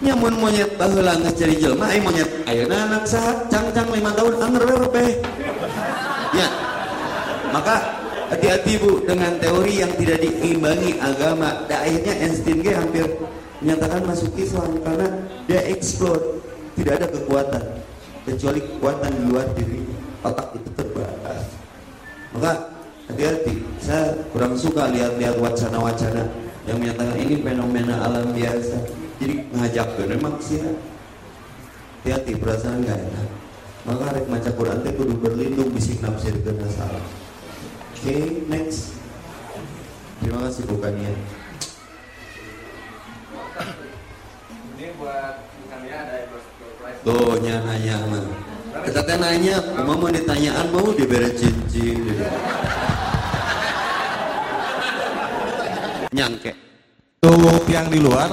nyamun monyet baheula geus jadi jelema ai monyet. Ayeuna anak saha cang-cang lima tahun anger we ya. Maka hati-hati bu dengan teori yang tidak diimbangi agama. Dan akhirnya Einstein ge hampir menyatakan masuk Islam karena dia explore tidak ada kekuatan kecuali kekuatan di luar diri. Otak itu terbatas. Maka hati-hati. Saya kurang suka lihat-lihat wacana-wacana yang menyatakan ini fenomena alam biasa jadi ngajak memang sih hati-hati perasaan nggak enak. Maka rek maca Quran teh kudu berlindung bisik nafsir kena salah oke okay, next. Terima kasih bukannya Ini buat kalian ada Tuh nanya mah. Kita teh nanya, mau mau ditanyaan mau diberi cincin. Nyangke. Untuk yang di luar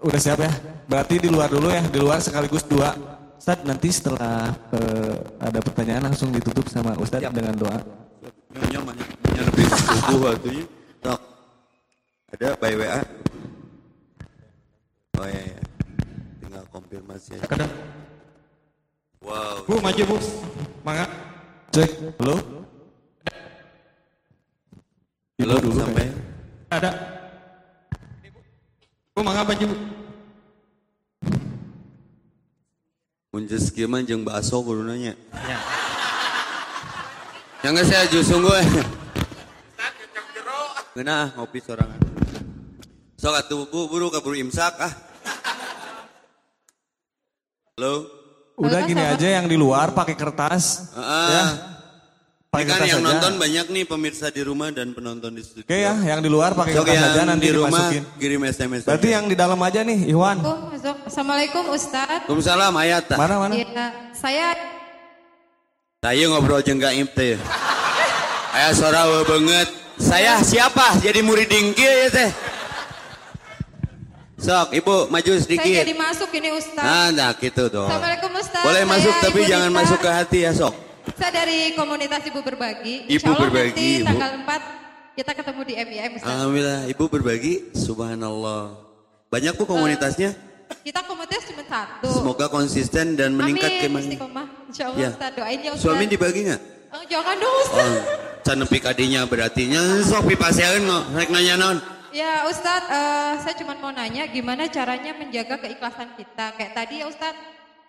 udah siap ya? Berarti di luar dulu ya, di luar sekaligus dua. Ustadz nanti setelah eh, ada pertanyaan langsung ditutup sama Ustadz Siap. dengan doa. Nyonya lebih subuh atunya. Tok. Ada by WA. Oh iya, iya. Tinggal konfirmasi aja. Wow. Bu maju bu, mangga. Cek, halo. Halo dulu sampai. Ada. Bu mangga maju bu. Munjes kieu mah jeung bakso kudu nanya. Ya. Yang nggak saya aju sungguh. Ngena ngopi sorangan. Sok atuh bu, buru kaburu imsak ah. Halo. Udah gini aja yang di luar pakai kertas. Ah, Ya. Ini Pakai kan kertas yang aja. nonton banyak nih pemirsa di rumah dan penonton di studio. Oke ya, yang di luar pakai Sok kertas yang aja nanti di rumah dimasukin. kirim SMS. Berarti aja. yang di dalam aja nih, Iwan. Masuk. Assalamualaikum Ustadz. Waalaikumsalam ayat. Mana mana? Iya, saya Saya ngobrol jeung gaib teh. Aya suara banget. Saya siapa? Jadi murid dingki ya teh. Sok, Ibu maju saya sedikit. jadi masuk ini Ustadz. Nah, nah gitu dong. Assalamualaikum Ustadz. Boleh Saya masuk tapi Ibu jangan masuk ke hati ya, sok. Saya dari komunitas Ibu Berbagi. Ibu Insya Allah Berbagi, nanti Ibu. tanggal 4 kita ketemu di MIM Ustadz. Alhamdulillah, Ibu berbagi. Subhanallah. Banyak bu komunitasnya. Kita komunitas cuma satu. Semoga konsisten dan meningkat Amin, ke mana. istiqomah. Insya Allah Ya. Ustadz doain ya Ustadz. Suami dibagi nggak? Oh, jangan dong Ustadz. Oh, can nepi kadinya berarti nya sok pipaseun kok. Rek nanya naon? Ya Ustadz, eh, saya cuma mau nanya gimana caranya menjaga keikhlasan kita. Kayak tadi ya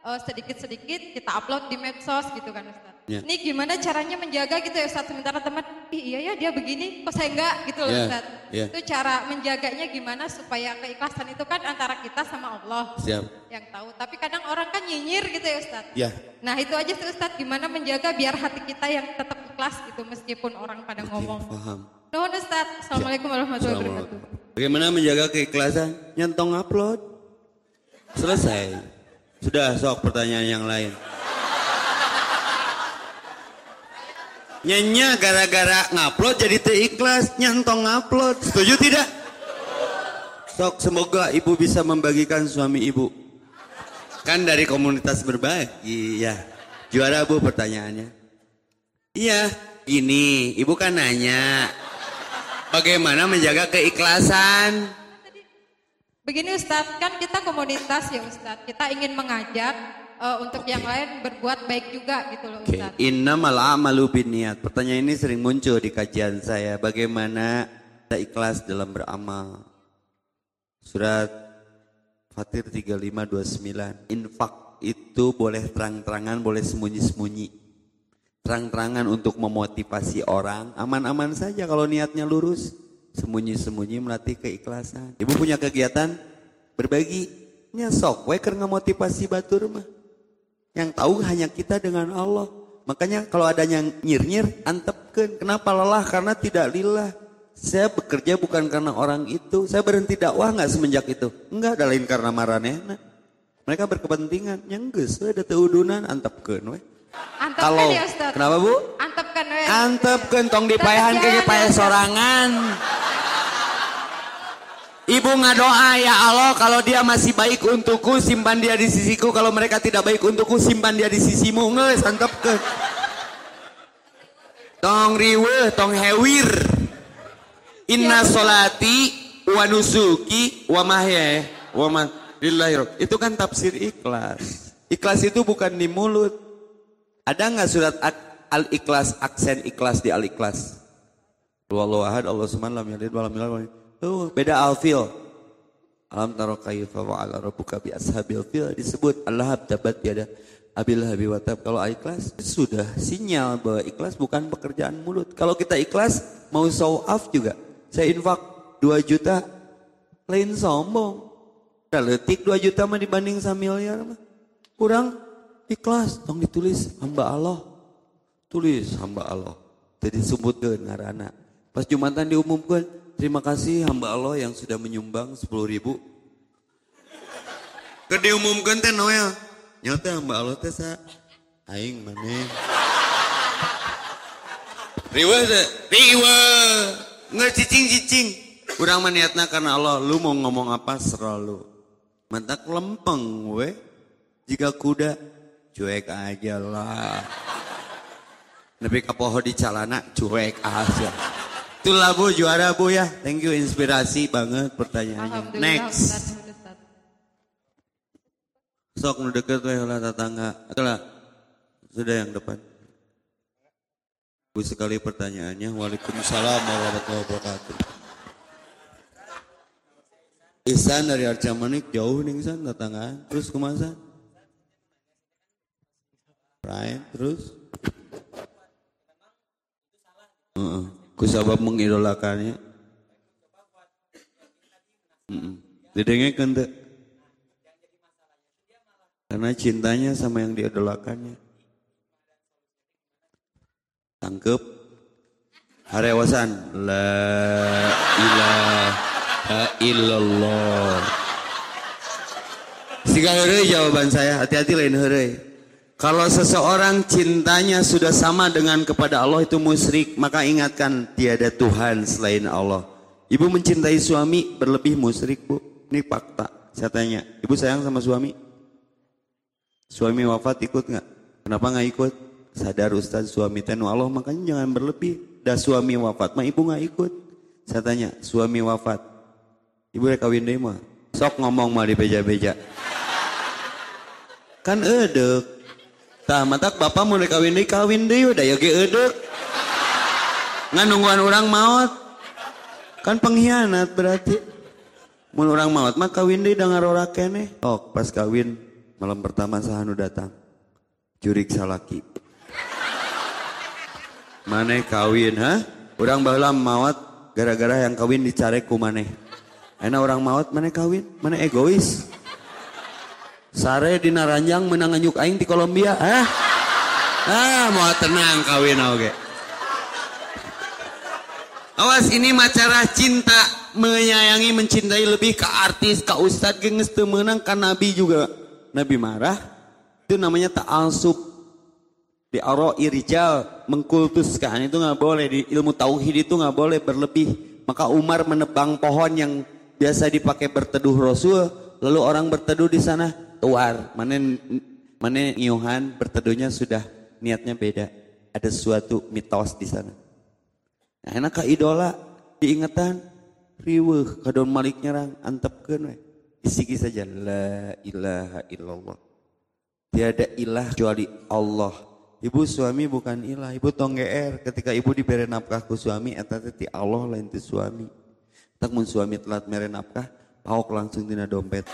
Eh, sedikit-sedikit kita upload di medsos gitu kan Ustadz. Ya. Ini gimana caranya menjaga gitu ya Ustadz. Sementara teman, Ih, iya ya dia begini, kok saya enggak gitu loh Ya, Ustadz. ya. Itu cara menjaganya gimana supaya keikhlasan itu kan antara kita sama Allah Siap. yang tahu. Tapi kadang orang kan nyinyir gitu ya Ustadz. Ya. Nah itu aja sih Ustadz, gimana menjaga biar hati kita yang tetap ikhlas gitu meskipun orang pada ngomong. Paham. Nuhun Ustadz, Assalamualaikum warahmatullahi wabarakatuh. Bagaimana menjaga keikhlasan? Nyentong upload. Selesai. Sudah, sok pertanyaan yang lain. Nyenya gara-gara ngupload jadi ikhlas, nyentong upload. Setuju tidak? Sok semoga ibu bisa membagikan suami ibu. Kan dari komunitas berbagi, ya. Juara bu pertanyaannya. Iya, ini ibu kan nanya. Bagaimana menjaga keikhlasan? Begini Ustadz, kan kita komunitas ya Ustadz. Kita ingin mengajak eh, untuk yang lain berbuat baik juga gitu loh Oke, Ustadz. innamal a'malu binniat. Pertanyaan ini sering muncul di kajian saya. Bagaimana kita ikhlas dalam beramal? Surat Fatir 3529. Infak itu boleh terang-terangan, boleh sembunyi-sembunyi. Terang-terangan untuk memotivasi orang. Aman-aman saja kalau niatnya lurus. Sembunyi-sembunyi melatih keikhlasan. Ibu punya kegiatan berbagi. Nyesok, we keur ngamotivasi batur mah. Yang tahu hanya kita dengan Allah. Makanya kalau ada yang nyir-nyir, antepkan. Kenapa lelah? Karena tidak lillah. Saya bekerja bukan karena orang itu. Saya berhenti dakwah nggak semenjak itu? Enggak, ada lain karena maranehna. Mereka berkepentingan. Yang geus, ada teudunan, antepkan. We. Antepkan Kalau, ya Ustadz. kenapa bu? Antepkan we. Antepkan, tong dipayahan Tetep ke jalan, paya ya, Ustadz. sorangan. Ibu ngadoa ya Allah kalau dia masih baik untukku simpan dia di sisiku kalau mereka tidak baik untukku simpan dia di sisimu nges antepkeun. Tong riweuh tong hewir. Inna solati wa nusuki wa mahya wa. Itu kan tafsir ikhlas. Ikhlas itu bukan di mulut. Ada nggak surat ak- al-ikhlas aksen ikhlas di al-ikhlas? Wallahu ahad Allah subhanahu yulad walam Tuh, beda alfil. Alam taro kayfa fa'ala rabbuka bi ashabil fil disebut Allah tabat yada abil habi watab. Kalau ikhlas sudah sinyal bahwa ikhlas bukan pekerjaan mulut. Kalau kita ikhlas mau show off juga. Saya infak 2 juta lain sombong. Udah letik 2 juta mah dibanding samiliar mah. Kurang ikhlas tong ditulis hamba Allah. Tulis hamba Allah. Jadi sebutkan ngarana. Pas Jumatan diumumkan, terima kasih hamba Allah yang sudah menyumbang 10 ribu. Ke diumumkan teh Noel. Nyata hamba Allah teh sa aing maneh. Riwa teh, riwa. Nggak cicing-cicing. Kurang maniatna karena Allah, lu mau ngomong apa selalu. Mantak lempeng we. Jika kuda, cuek aja lah. Lebih ke pohon di calana, cuek aja. Itulah bu, juara bu ya. Thank you, inspirasi banget pertanyaannya. Next. Sok nu deket we ulah tetangga. Itulah. Sudah yang depan. Bu sekali pertanyaannya. Waalaikumsalam warahmatullahi wabarakatuh. Isan dari Arca Manik jauh nih Isan tetanggaan. Terus kemasan? Ryan terus? Heeh. Kusabab mengidolakannya. Mm-mm. Didengekeun teu? Karena cintanya sama yang diidolakannya. Tangkep. Harewasan. La ilaha illallah. Siga heureuy jawaban saya, hati-hati lain heureuy. Kalau seseorang cintanya sudah sama dengan kepada Allah itu musyrik, maka ingatkan tiada Tuhan selain Allah. Ibu mencintai suami berlebih musyrik, Bu. Ini fakta. Saya tanya, Ibu sayang sama suami? Suami wafat ikut nggak? Kenapa nggak ikut? Sadar Ustaz suami tenu Allah makanya jangan berlebih. Dah suami wafat mah ibu nggak ikut. Saya tanya, suami wafat. Ibu rek kawin deui mah. Sok ngomong mah di beja-beja. Kan edek. Tah matak bapak mau kawin deui kawin deui udah ya ge. Ngan nungguan orang maut. Kan pengkhianat berarti. Mun orang maut mah kawin deui da ngarora keneh. Oh, pas kawin malam pertama sahanu datang. Jurik salaki. Maneh kawin, ha? Orang baheula maut gara-gara yang kawin dicarek ku maneh. Enak orang maut maneh kawin, maneh egois. Sare di Naranjang menang anyuk aing di Kolombia, ah. Ah, mau tenang kawin oge. Awas ini macara cinta. Menyayangi mencintai lebih ke artis ke ustad genges teu meunang ka nabi juga. Nabi marah. Itu namanya ta'assub di aro irijal mengkultuskan itu nggak boleh. Di ilmu tauhid itu nggak boleh berlebih. Maka Umar menebang pohon yang biasa dipakai berteduh Rasul lalu orang berteduh di sana tuar. Mana mana ngiuhan berteduhnya sudah niatnya beda. Ada suatu mitos di sana. Nah, enak ka idola diingatan riweuh kadon malik nyerang antepkeun we isiki saja la ilaha illallah. Tiada ilah kecuali Allah. Ibu suami bukan ilah, ibu tong GR ketika ibu diberi nafkah ku suami eta teh Allah lain ti suami. Tak mun suami telat mere nafkah, paok langsung tina dompet.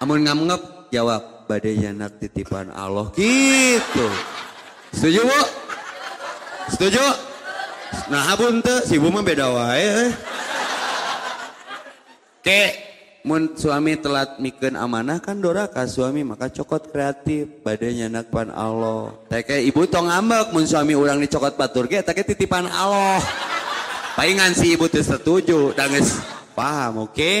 Amun ngamngep jawab badai janak titipan Allah gitu. Setuju bu? Setuju? Nah abun teu si ibu mah beda wae. Eh. Ke mun suami telat mikeun amanah kan doraka suami maka cokot kreatif badai nyanak pan Allah teke ibu tong ngambek mun suami urang dicokot batur ge teke titipan Allah palingan si ibu teu setuju da geus paham oke okay?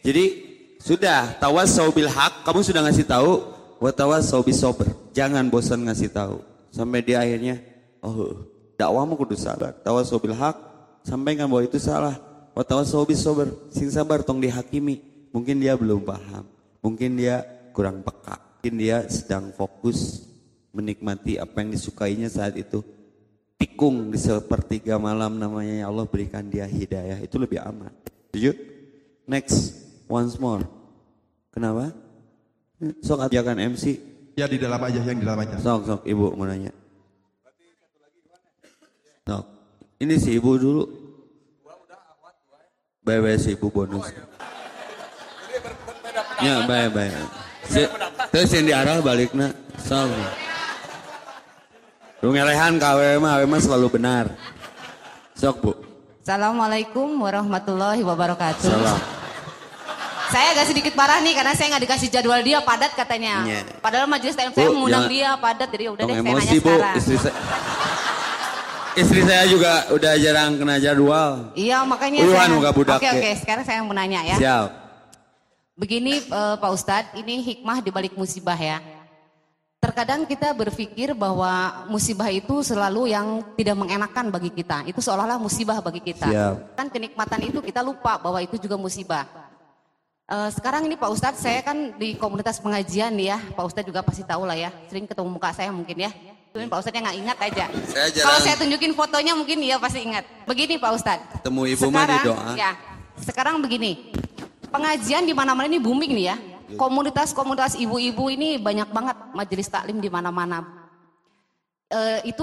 jadi sudah tawasau bil haq kamu sudah ngasih tahu? Wa tawasau bis sabr jangan bosan ngasih tahu. Sampai di akhirnya oh dakwahmu kudu sabar. Tawasau bil haq sampaikan bahwa itu salah. Wa tawasau bis sabr sing sabar tong dihakimi. Mungkin dia belum paham, mungkin dia kurang peka, mungkin dia sedang fokus menikmati apa yang disukainya saat itu. Tikung di sepertiga malam namanya ya Allah berikan dia hidayah, itu lebih aman. Setuju? Next, once more. Kenapa? Sok ajakan MC. Ya di dalam aja, yang di dalam aja. Sok, sok, ibu mau nanya. Sok. Ini si ibu dulu. Bye-bye si ibu bonus. Ya, baik, baik. Si, terus yang diarah baliknya, sok. Rungelehan KW mah, mah selalu benar. Sok, Bu. Assalamualaikum warahmatullahi wabarakatuh. Salam. Saya agak sedikit parah nih karena saya nggak dikasih jadwal dia padat katanya. Iya. Padahal majelis TM saya Bu, mengundang dia padat jadi udah Tong deh saya nanya Bu. sekarang. Istri saya Istri saya juga udah jarang kena jadwal. Iya makanya Uyuhan saya. budak Oke ya. oke sekarang saya mau nanya ya. Siap. Begini eh, Pak Ustadz, ini hikmah di balik musibah ya. Terkadang kita berpikir bahwa musibah itu selalu yang tidak mengenakan bagi kita. Itu seolah-olah musibah bagi kita. Siap. Kan kenikmatan itu kita lupa bahwa itu juga musibah. Eh, sekarang ini Pak Ustadz, saya kan di komunitas pengajian nih ya. Pak Ustadz juga pasti tahu lah ya. Sering ketemu muka saya mungkin ya. Cuman Pak Ustadz yang nggak ingat aja. Saya jarang- Kalau saya tunjukin fotonya mungkin ya pasti ingat. Begini Pak Ustadz. Ketemu ibu mah di doa. Ya, sekarang begini, pengajian di mana-mana ini booming nih ya. Komunitas-komunitas ibu-ibu ini banyak banget majelis taklim di mana-mana. Eh, itu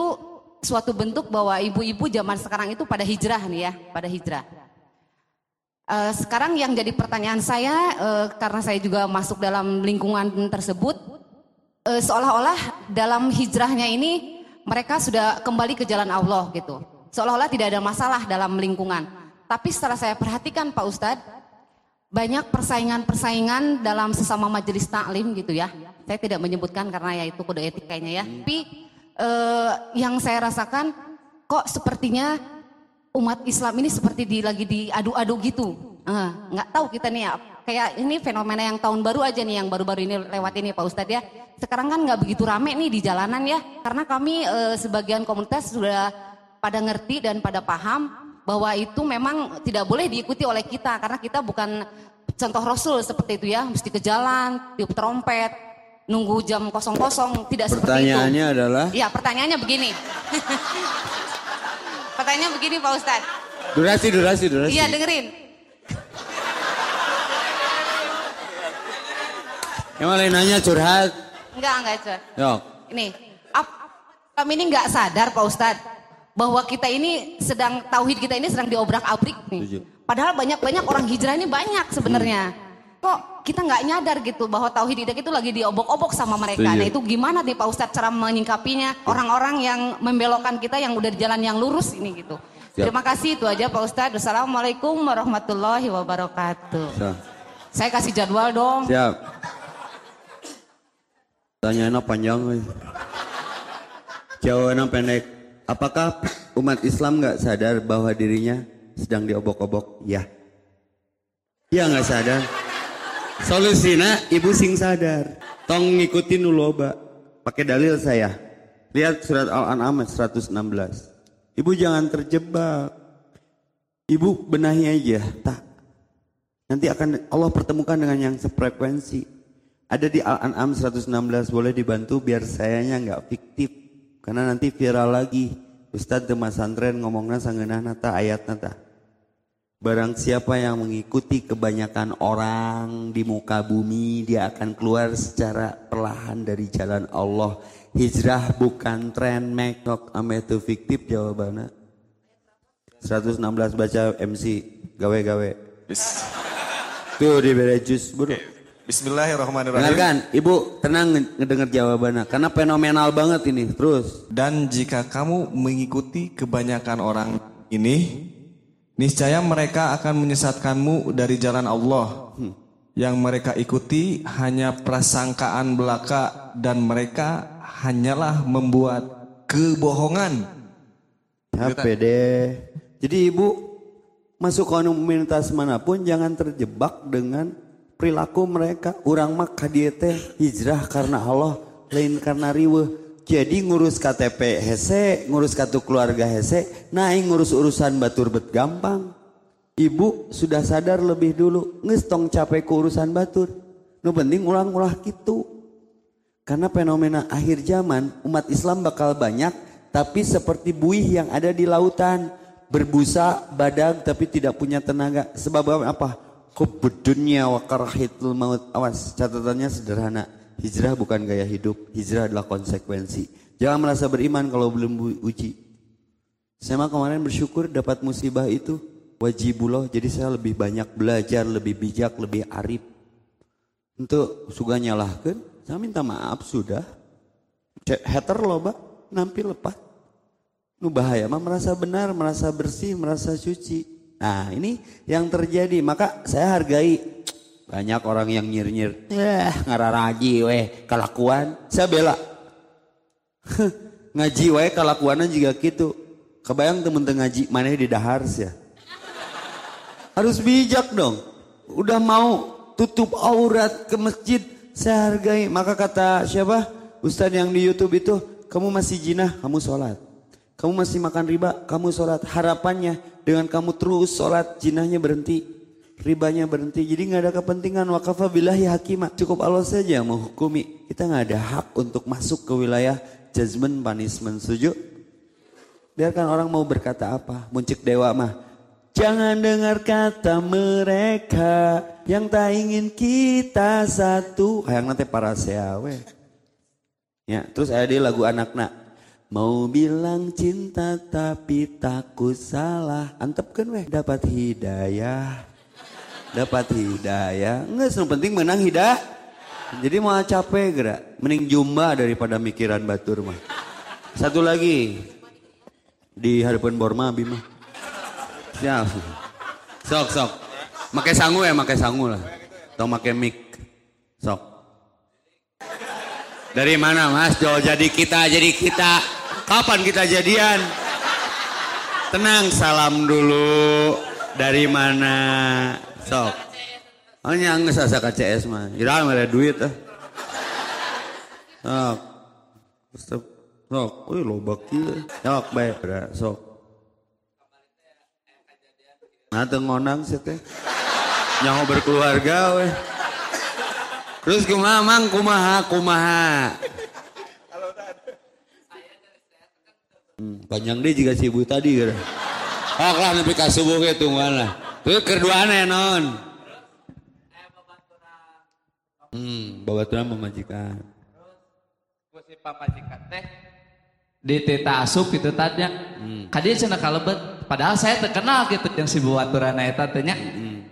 suatu bentuk bahwa ibu-ibu zaman sekarang itu pada hijrah nih ya, pada hijrah. Eh, sekarang yang jadi pertanyaan saya, eh, karena saya juga masuk dalam lingkungan tersebut, eh, seolah-olah dalam hijrahnya ini mereka sudah kembali ke jalan Allah gitu. Seolah-olah tidak ada masalah dalam lingkungan. Tapi setelah saya perhatikan Pak Ustadz, banyak persaingan-persaingan dalam sesama majelis taklim gitu ya. Saya tidak menyebutkan karena ya itu kode etik kayaknya ya. Tapi eh, yang saya rasakan kok sepertinya umat Islam ini seperti di lagi diadu-adu gitu. Eh, nggak tahu kita nih ya. Kayak ini fenomena yang tahun baru aja nih yang baru-baru ini lewat ini Pak Ustadz ya. Sekarang kan nggak begitu rame nih di jalanan ya. Karena kami eh, sebagian komunitas sudah pada ngerti dan pada paham bahwa itu memang tidak boleh diikuti oleh kita karena kita bukan contoh Rasul seperti itu ya, mesti ke jalan, tiup trompet, nunggu jam kosong-kosong, tidak seperti itu. Pertanyaannya adalah Iya, pertanyaannya begini. pertanyaannya begini Pak Ustadz. durasi durasi durasi. Iya dengerin. Yang lain nanya curhat. Enggak, enggak Cor. Yok. Ini, ap, kami ini nggak sadar Pak Ustadz bahwa kita ini sedang tauhid kita ini sedang diobrak-abrik nih. Padahal banyak-banyak orang hijrah ini banyak sebenarnya. Kok kita nggak nyadar gitu bahwa tauhid kita itu lagi diobok-obok sama mereka. Nah itu gimana nih Pak Ustadz cara menyingkapinya orang-orang yang membelokkan kita yang udah di jalan yang lurus ini gitu. Siap. Terima kasih itu aja Pak Ustadz. Assalamualaikum warahmatullahi wabarakatuh. So, Saya kasih jadwal dong. siap. Tanyaannya panjang. Jawabannya pendek. Apakah umat Islam nggak sadar bahwa dirinya sedang diobok-obok? Ya. Ya nggak sadar. Solusinya ibu sing sadar. Tong ngikutin dulu loba. Pakai dalil saya. Lihat surat Al-An'am 116. Ibu jangan terjebak. Ibu benahi aja. Tak. Nanti akan Allah pertemukan dengan yang sefrekuensi. Ada di Al-An'am 116 boleh dibantu biar sayanya nggak fiktif. Karena nanti viral lagi. Ustadz de Masantren ngomongnya sangenah nata ayat nata. Barang siapa yang mengikuti kebanyakan orang di muka bumi, dia akan keluar secara perlahan dari jalan Allah. Hijrah bukan tren, mekok, ame itu fiktif jawabannya. 116 baca MC, gawe-gawe. Bis- Tuh di jus, bro. Bismillahirrahmanirrahim. Dengarkan, ibu tenang nge- ngedenger jawabannya. Karena fenomenal banget ini, terus. Dan jika kamu mengikuti kebanyakan orang ini, niscaya mereka akan menyesatkanmu dari jalan Allah. Yang mereka ikuti hanya prasangkaan belaka dan mereka hanyalah membuat kebohongan. HP deh. Jadi ibu masuk komunitas mana pun jangan terjebak dengan perilaku mereka. Orang mah kadieu teh hijrah karena Allah, lain karena riweuh. Jadi ngurus KTP hese, ngurus kartu keluarga hese, naik ngurus urusan batur bet gampang. Ibu sudah sadar lebih dulu, nges tong capek ke urusan batur. Nu penting ulang-ulah gitu. Karena fenomena akhir zaman umat Islam bakal banyak tapi seperti buih yang ada di lautan. Berbusa, badag tapi tidak punya tenaga. Sebab apa? Kubudunya wa karahitul maut. Awas, catatannya sederhana. Hijrah bukan gaya hidup, hijrah adalah konsekuensi. Jangan merasa beriman kalau belum uji. Saya mah kemarin bersyukur dapat musibah itu. Wajibullah, jadi saya lebih banyak belajar, lebih bijak, lebih arif. Untuk suka nyalahkan, saya minta maaf sudah. Hater loba, nampi lepas. Nu bahaya mah merasa benar, merasa bersih, merasa suci. Nah ini yang terjadi, maka saya hargai banyak orang yang nyir-nyir. Eh ngararaji weh kelakuan. Saya bela. ngaji wae kelakuannya juga gitu. Kebayang temen-temen ngaji mana di dahar ya. Harus bijak dong. Udah mau tutup aurat ke masjid, saya hargai. Maka kata siapa? Ustadz yang di Youtube itu, kamu masih jinah, kamu sholat. Kamu masih makan riba, kamu sholat. Harapannya dengan kamu terus sholat, jinahnya berhenti. Ribanya berhenti. Jadi nggak ada kepentingan wakafa billahi hakimah. Cukup Allah saja yang menghukumi. Kita nggak ada hak untuk masuk ke wilayah judgment punishment. Setuju? Biarkan orang mau berkata apa. Muncik dewa mah. Jangan dengar kata mereka yang tak ingin kita satu. Hayang nanti para seawe. Ya, terus ada di lagu anak-anak. Mau bilang cinta tapi takut salah. Antep kan weh dapat hidayah. Dapat hidayah. Enggak, yang penting menang hidayah. Jadi mau capek gerak. Mending jumba daripada mikiran batur mah. Satu lagi. Di hadapan Borma Bima. Siap. Sok, sok. Make sangu ya, make sangu lah. Atau make mic. Sok. Dari mana mas? Jo, jadi kita, jadi kita. Kapan kita jadian? Tenang, salam dulu. Dari mana? Sok. Hanya nggak asa KCS mah. Kira ada duit ah. Sok. Stop. Sok. Wih loba kieu. Sok bae. Sok. Nah, teu ngonang sih teh. Nyaho berkeluarga weh. Terus kumaha mang kumaha kumaha. Hmm, panjang deh jika si ibu tadi. Oh lah ka subuh ge tungguan lah. Terus keduaan non. Hmm, babaturan memajikan. si pamajikan teh di tita asup gitu tanya Hmm. kadieu cenah kalebet padahal saya terkenal gitu yang si buaturana eta teh nya Hmm.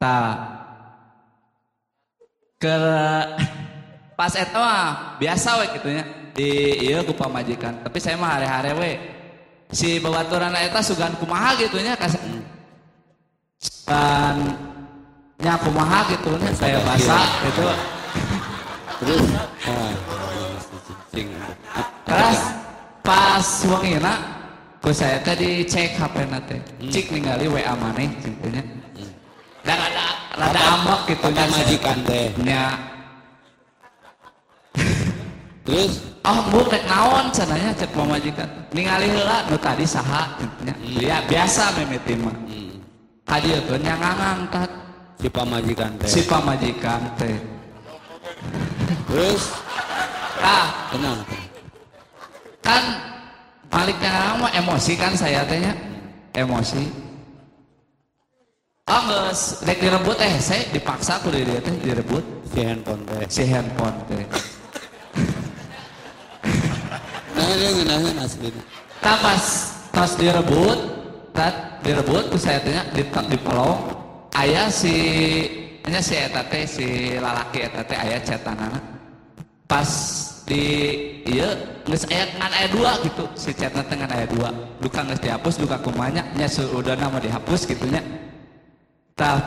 ta ke pas eta mah biasa we gitu nya di ieu ku pamajikan tapi saya mah hare-hare we si bawaturana eta sugan kumaha gitu nya kas dan nya kumaha gitu nya saya basa gitu. Terus. Terus pas wangina ku saya tadi cek HP nate cik ningali WA maneh gitu nya dan rada rada ambek gitu nya majikan teh. nya Terus? Oh bu rek naon cenanya cek pamajikan ningali heula nu tadi saha gitu nya ya biasa mimiti mah teh nya ngangkat si pamajikan teh. si pamajikan teh Terus ah tenang. kan balik yang mah emosi kan saya tehnya emosi oh nges rek direbut eh saya dipaksa aku dari dia teh direbut Si handphone teh. si handphone teh Nah, dia ngeunaheun asli. tak pas pas direbut tak direbut ku saya tehnya di di pelong ayah si nya si eta teh si lalaki eta teh aya cetanana pas di iya geus aya ngan aya dua gitu. Si chatna teh ngan aya dua. Duka geus dihapus duka kumanya nya sudah nama dihapus gitu nya. Tah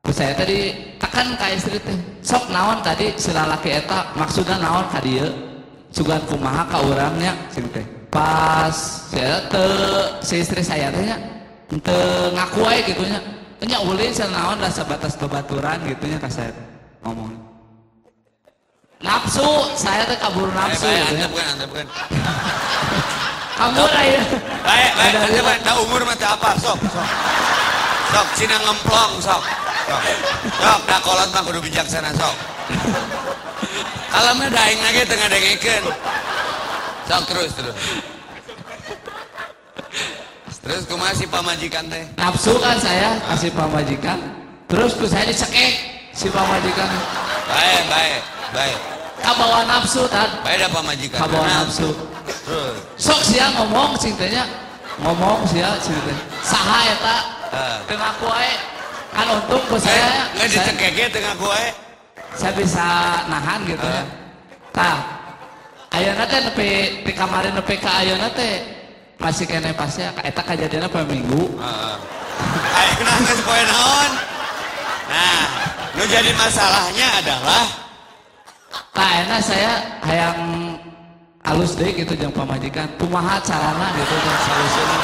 ku saya tadi akan ka istri teh sok naon tadi si lalaki eta maksudna naon ka dieu sugan kumaha ka urangnya sing teh pas saya teu si istri saya teh nya teu ngaku ae gitu nya nya ulin lah sebatas babaturan gitu nya saya ngomong nafsu saya teh kabur nafsu Baik, gitu baik, nya antep kan, antep kan. kabur aja Baik, baik, antep kan. Dah umur mah teu apa, sok, sok. Sok, cina ngemplong, sok. Sok, sok dah kolot mah kudu bijaksana, sok. Kalau mah daing lagi tengah dengekeun. Sok terus, terus. Terus kumaha si pamajikan teh? nafsu kan saya kasih pamajikan terus ku saya dicekek si pamajikan Baik, baik, baik. kabawa nafsu tan Baik dah pamajikan. kabawa Tenang. nafsu Terus. sok sia ngomong cintanya ngomong sia cintanya saha eta Ah. teu ngaku ae kan untung ku saya Nggak dicekeke tengah gue. saya bisa nahan gitu ya tah ayeuna teh nepi di kamarin nepi ka ayeuna teh masih kene pasnya eta kejadiannya pada minggu Ayo nangis poe naon. Nah, nu jadi masalahnya adalah Nah, enak saya hayang halus deh gitu jeung pamajikan. Kumaha carana gitu jeung solusinya.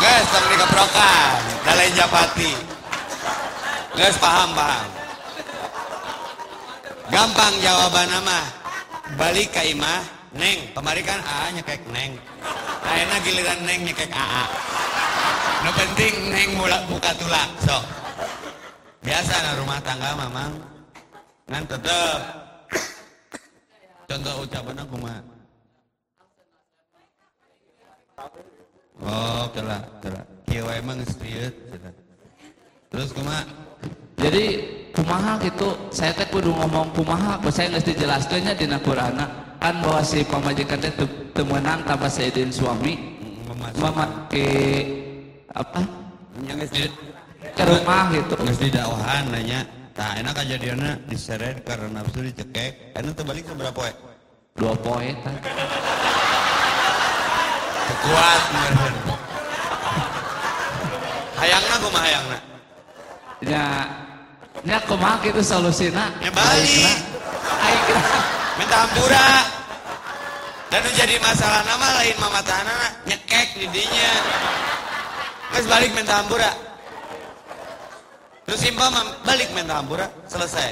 guys tong dikeprokan, dalai japati. Guys paham paham. Gampang jawaban mah. Balik ke imah, neng. Kemarin kan A nyekek neng. Nah enak giliran neng nyekek AA. No penting neng mula buka tulak, sok. Biasa na rumah tangga mamang. Ngan tetep. Contoh ucapan aku mah. Oh, telah, telah. Kieu emang cenah. Terus kumaha? Jadi kumaha gitu, saya teh kudu ngomong kumaha, ku saya geus dijelaskeun nya dina Qur'ana. Kan bahwa si pamajikan teh teu teu meunang tanpa saeudin suami memake apa? Di ke rumah gitu. geus di dakwahan nanya. Tah enak kejadianna diseret karena nafsu dicekek. Enak terbalik seberapa poe? Dua poe tah. Kuat. Hayangna kumaha hayangna? nya nya kumaha kitu solusina Ya balik. aing Minta hampura. Dan jadi masalah nama lain mama tahanana nyekek di dinya. Terus balik minta hampura. Terus simpel mam- balik minta hampura, selesai.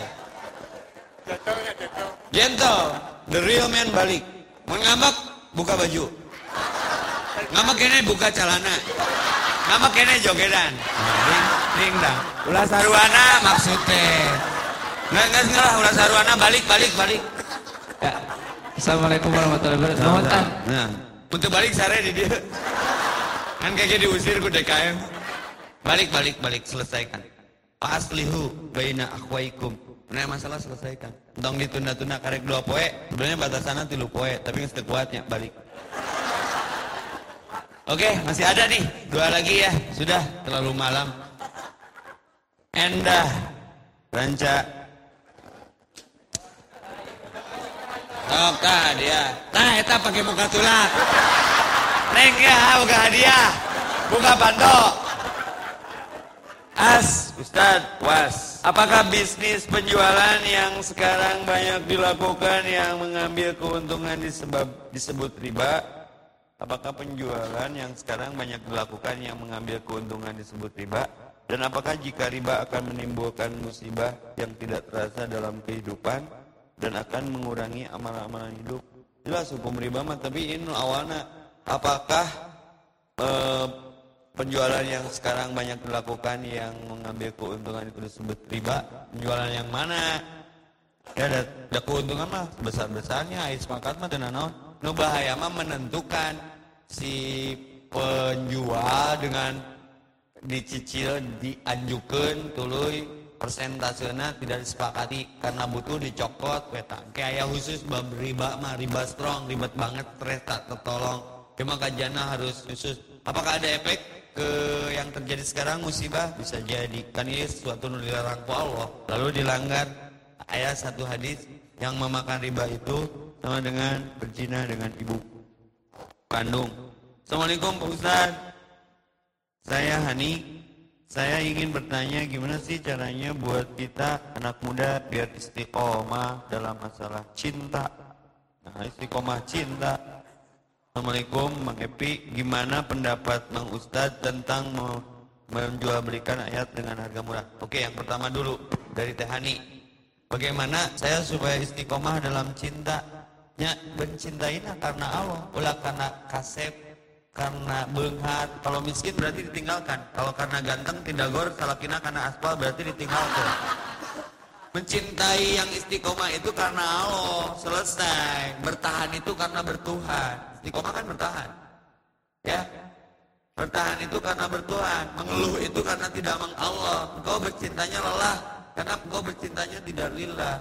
Gentle, the real man balik. Mau ngambek, buka baju. Ngambek kene buka celana. Ngambek kene jogedan. Ring dah. Ulah saruana maksudnya. Nggak, nggak, nggak, ulah saruana balik, balik, balik. ya Assalamualaikum warahmatullahi wabarakatuh. Nah, untuk balik sare di dia. Kan kayaknya diusir ku DKM. Balik, balik, balik, selesaikan. Paslihu baina akhwaikum. Nah, masalah selesaikan. Tong ditunda-tunda karek dua poe. Sebenarnya batasannya tilu poe, tapi nggak kuatnya balik. Oke, masih ada nih. Dua lagi ya. Sudah, terlalu malam. Endah. Ranca. Sok, tah dia. Tah, eta pakai muka tulak. Neng ya, buka hadiah. Buka bando. As, Ustad, was. Apakah bisnis penjualan yang sekarang banyak dilakukan yang mengambil keuntungan disebab, disebut riba? Apakah penjualan yang sekarang banyak dilakukan yang mengambil keuntungan disebut riba? Dan apakah jika riba akan menimbulkan musibah yang tidak terasa dalam kehidupan dan akan mengurangi amalan-amalan hidup? Jelas hukum riba mah, tapi ini awalnya apakah eh, penjualan yang sekarang banyak dilakukan yang mengambil keuntungan itu disebut riba? Penjualan yang mana? Ya ada, ada keuntungan mah besar-besarnya, ais sepakat mah dan. Nu bahaya mah menentukan si penjual dengan dicicil dianjukan tuluy persentasenya tidak disepakati karena butuh dicokot peta kayak khusus bab riba mah riba strong ribet banget stres tak tertolong. Cuma kajiannya harus khusus. Apakah ada efek ke yang terjadi sekarang? Musibah bisa jadi. Kan ini yang dilarang Allah. Lalu dilanggar. Ayat satu hadis yang memakan riba itu sama dengan berzina dengan ibu kandung. Assalamualaikum Pak Ustaz saya Hani. Saya ingin bertanya gimana sih caranya buat kita anak muda biar istiqomah dalam masalah cinta? Nah istiqomah cinta. Assalamualaikum Bang Epi. Gimana pendapat Bang Ustadz tentang me- menjual belikan ayat dengan harga murah? Oke yang pertama dulu dari Teh Hani. Bagaimana saya supaya istiqomah dalam cinta mencintainya karena Allah ulah karena kasep karena beunghar kalau miskin berarti ditinggalkan. Kalau karena ganteng tidak gor. Salakina karena aspal berarti ditinggalkan. Mencintai yang istiqomah itu karena Allah. Selesai. Bertahan itu karena bertuhan. Istiqomah kan bertahan. Ya. Bertahan itu karena bertuhan. Mengeluh itu karena tidak meng Allah. Engkau bercintanya lelah. Karena engkau bercintanya tidak lillah.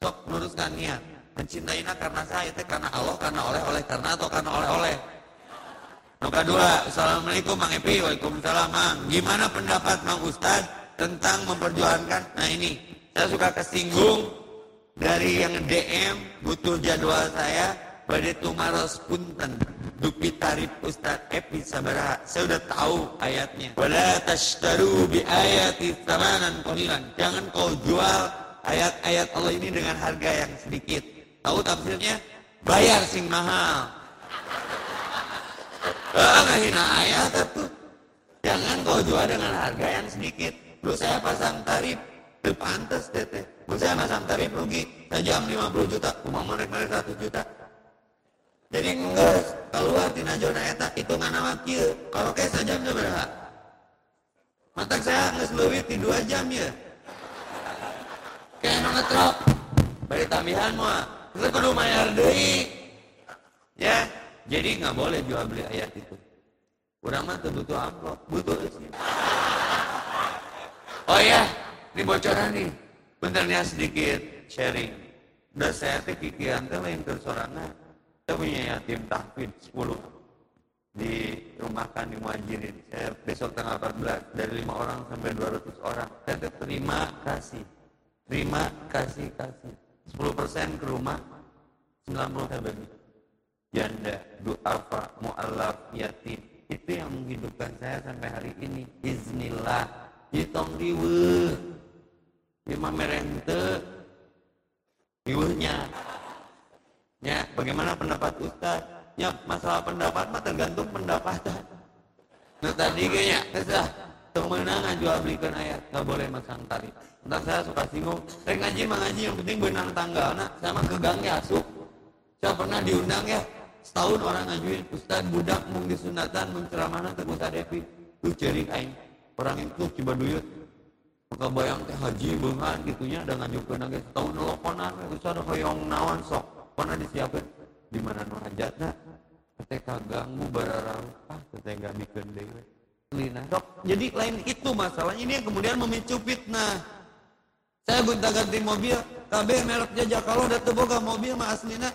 Sok luruskan niat. Mencintainya karena saya itu karena Allah karena oleh oleh karena atau karena oleh oleh Nomor kedua, Assalamualaikum Mang Epi, Waalaikumsalam Mang. Gimana pendapat Mang Ustad tentang memperjuangkan? Nah ini, saya suka kesinggung dari yang DM, butuh jadwal saya, pada tumaros punten. Dupi tarif Ustad Epi Sabaraha. Saya udah tahu ayatnya. Wala tashtaru bi ayati samanan qalilan. Jangan kau jual ayat-ayat Allah ini dengan harga yang sedikit. Tahu tafsirnya? Bayar sing mahal. Ah, hina ayat itu. Jangan kau jual dengan harga yang sedikit. Lu saya pasang tarif, itu pantas teteh. Lu saya pasang tarif rugi, sejam 50 juta, cuma mereka 1 juta. Jadi enggak keluar tina zona eta hitungan nama kieu. Kalau kayak sejam seberapa? Mata saya nggak leuwih di 2 jam ya. Kayak nu ngetrok. Bari tambahan mah. Terus kudu mayar deui. Ya, jadi nggak boleh jual beli ayat itu. Kurang mah tuh butuh amplop, butuh isi. Oh ya, ini bocoran nih. Bentarnya sedikit sharing. Udah saya teh kikiran teh lain ke sorangan. Punya yatim tahfidz 10 di rumahkan di Muhajirin. Saya besok tanggal 14 dari 5 orang sampai 200 orang. Saya terima kasih. Terima kasih kasih. 10% ke rumah, 90 saya bagi janda, du'afa, mu'alaf, yatim. itu yang menghidupkan saya sampai hari ini Iznillah Jitong diwe Lima merente Diwehnya Ya, bagaimana pendapat Ustaz? Ya, masalah pendapat mah tergantung pendapatan. Nah tadi kayaknya kesah temenang jual belikan ayat nggak boleh masang tali. Entah saya suka singgung, saya ngaji mah ngaji yang penting benang tanggal. Nah, sama ke gang ya. Saya pernah diundang ya, setahun orang ngajuin Ustaz budak mung disunatan mung ceramana Ustaz Devi. Tuh ceri aing. Orang itu coba duyut. Maka bayang teh haji bengan gitunya ada ngajukeun lagi setahun teleponan Ustaz hoyong nawan sok. Pernah disiapin di mana nu hajatna teh kaganggu bararang ah teh gak bikin dewe lina dok jadi lain itu masalahnya ini yang kemudian memicu fitnah saya gonta ganti mobil KB merek jajak kalau udah boga mobil mah aslina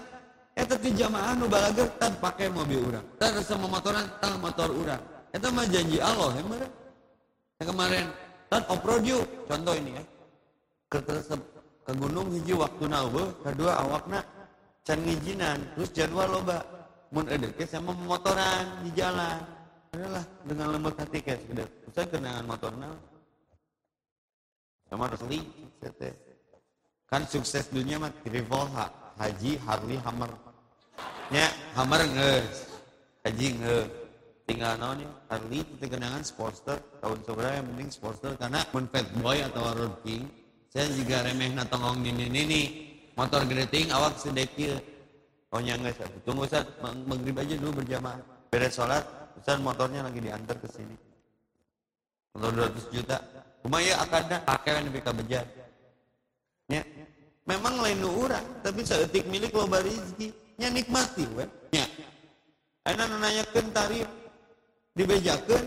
eta ti jamaah nu balager tan pakai mobil urang tan sama motoran tan motor urang. Eta mah janji Allah ya meureun. Yang kemarin tan off-road yuk. Contoh ini ya. Ke ke gunung hiji waktu nawe kedua awakna can ngijinan terus jadwal loba mun edeke sama motoran di jalan. Adalah dengan lembut hati kayak sudah saya kenangan motor nah sama Rasli kan sukses dunia mah rival ha, haji Harley Hammer. Nya Hammer nges haji nge. Tinggal naon ya? Harley itu kenangan Sportster. Tahun seberapa yang penting karena mun Fat Boy atau Road King saya juga remeh natongong nini nini motor greting awak sedekil oh nyangga satu tunggu Ustaz. Maghrib aja dulu berjamaah. Beres sholat Ustaz motornya lagi diantar ke sini. Motor 200 juta. Cuma ya akadnya pakai yang BK bejar memang lain orang tapi seetik milik lo barizki nya nikmati we nya Aina nanyakeun tarif dibejakeun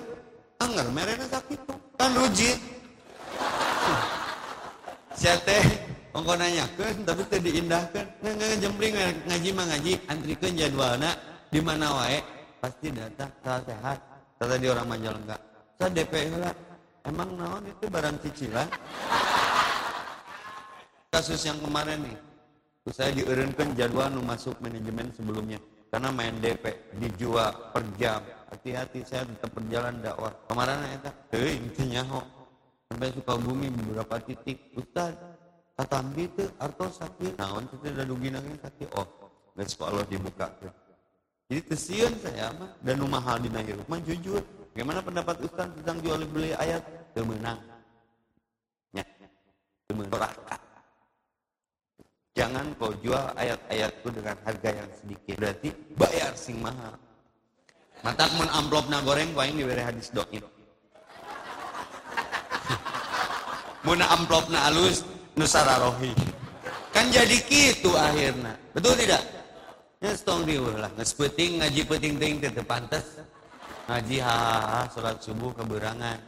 anggar merena sakit kan rujit Siapa teh Ongko nanyakan, tapi teh diindahkan. Nggak jembling ngaji mah ngaji, antrikan jadwalna di mana wae pasti datang salah sehat. Kata di orang Majalengka. Saya DP lah. Emang naon itu barang cicilan? Kasus yang kemarin nih, saya diurunkan jadwal nu masuk manajemen sebelumnya karena main DP dijual per jam hati-hati saya tetap berjalan dakwah. Kemarin eta eh intinya kok sampai suka bumi beberapa titik. Ustaz katambi itu artos sakit naon itu udah nangin sakit oh nggak Allah dibuka jadi tesian saya mah dan rumah hal di nahir mah jujur bagaimana pendapat Ustaz tentang jual beli ayat? Temenang. Ya. Temenang jangan kau jual ayat-ayatku dengan harga yang sedikit. Berarti bayar sing mahal. Mata mun amplop na goreng kau yang diberi hadis doin mun amplop na alus nusararohi kan jadi gitu akhirnya. Betul tidak? Ya stong diulah lah ngespeting ngaji peting ting tetep pantas ngaji hahaha sholat subuh keberangan.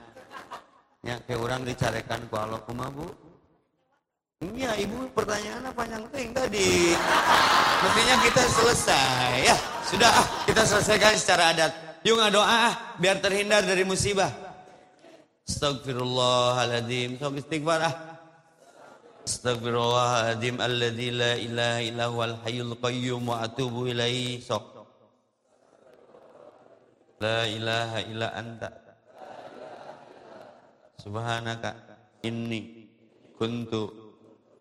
Ya kayak orang dicarekan ku Allah Iya ibu pertanyaan apa yang penting tadi Mestinya kita selesai ya. Sudah ah, kita selesaikan secara adat. Yuk doa ah, biar terhindar dari musibah. Astagfirullahaladzim Sok istighfar ah. Astagfirullahaladzim Alladzi la ilaha illa huwal hayyul qayyum wa atubu ilaihi. Sok. La ilaha illa anta. Subhanaka Inni kuntu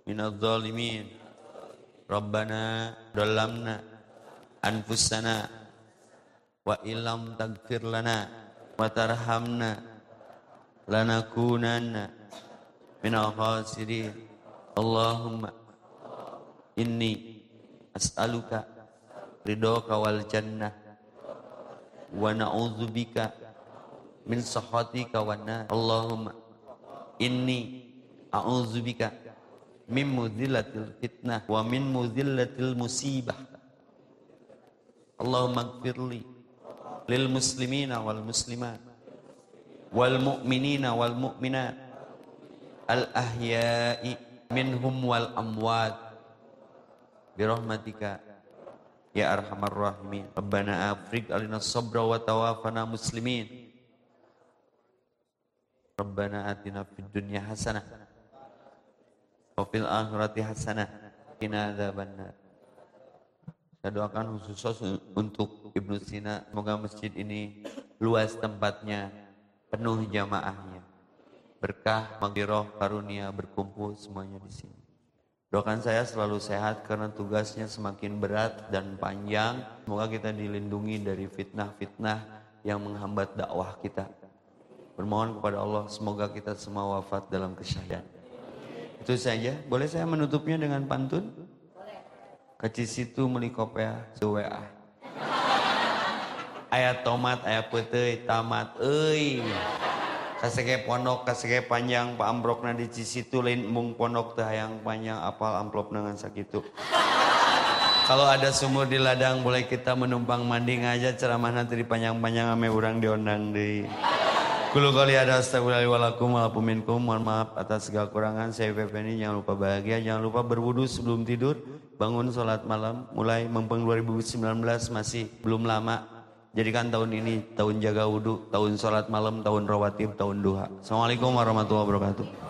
minadh zalimin Rabbana dalamna anfusana wa illam tagfir lana wa tarhamna lanakunanna minal khasirin. Allahumma inni as'aluka ridhoka wal jannah wa min sakhatika wan nar. Allahumma inni a'udzubika min muzillatil fitnah wa min muzillatil musibah. Allahumma gfirli lil muslimina wal muslimat wal mu'minina wal mu'minat al ahya'i minhum wal amwat. Birahmatika ya arhamar rahimin. Rabbana afrig alina sabra wa tawafana muslimin. Rabbana atina fid dunya hasanah Wafil akhirati hasanah Kina adzabannar. Saya doakan khusus untuk Ibnu Sina. Semoga masjid ini luas tempatnya, penuh jamaahnya. Berkah, magdiroh, karunia berkumpul semuanya di sini. Doakan saya selalu sehat karena tugasnya semakin berat dan panjang. Semoga kita dilindungi dari fitnah-fitnah yang menghambat dakwah kita. Bermohon kepada Allah semoga kita semua wafat dalam kesyahidan. Itu saja. Boleh saya menutupnya dengan pantun? Boleh. situ meli kopea WA. Ayat tomat, ayat putih, tamat, euy kasege pondok kasege panjang pak ambrok di situ lain mung pondok teh yang panjang apal amplop dengan sakitu kalau ada sumur di ladang boleh kita menumpang mandi aja ceramah nanti di panjang-panjang ame urang diondang di Kulu kali ada astagfirullahaladzim walaupun minkum mohon maaf atas segala kurangan saya ini jangan lupa bahagia jangan lupa berwudu sebelum tidur bangun sholat malam mulai mempeng 2019 masih belum lama Jadikan tahun ini tahun jaga wudhu, tahun sholat malam, tahun rawatib, tahun duha. Assalamualaikum warahmatullahi wabarakatuh.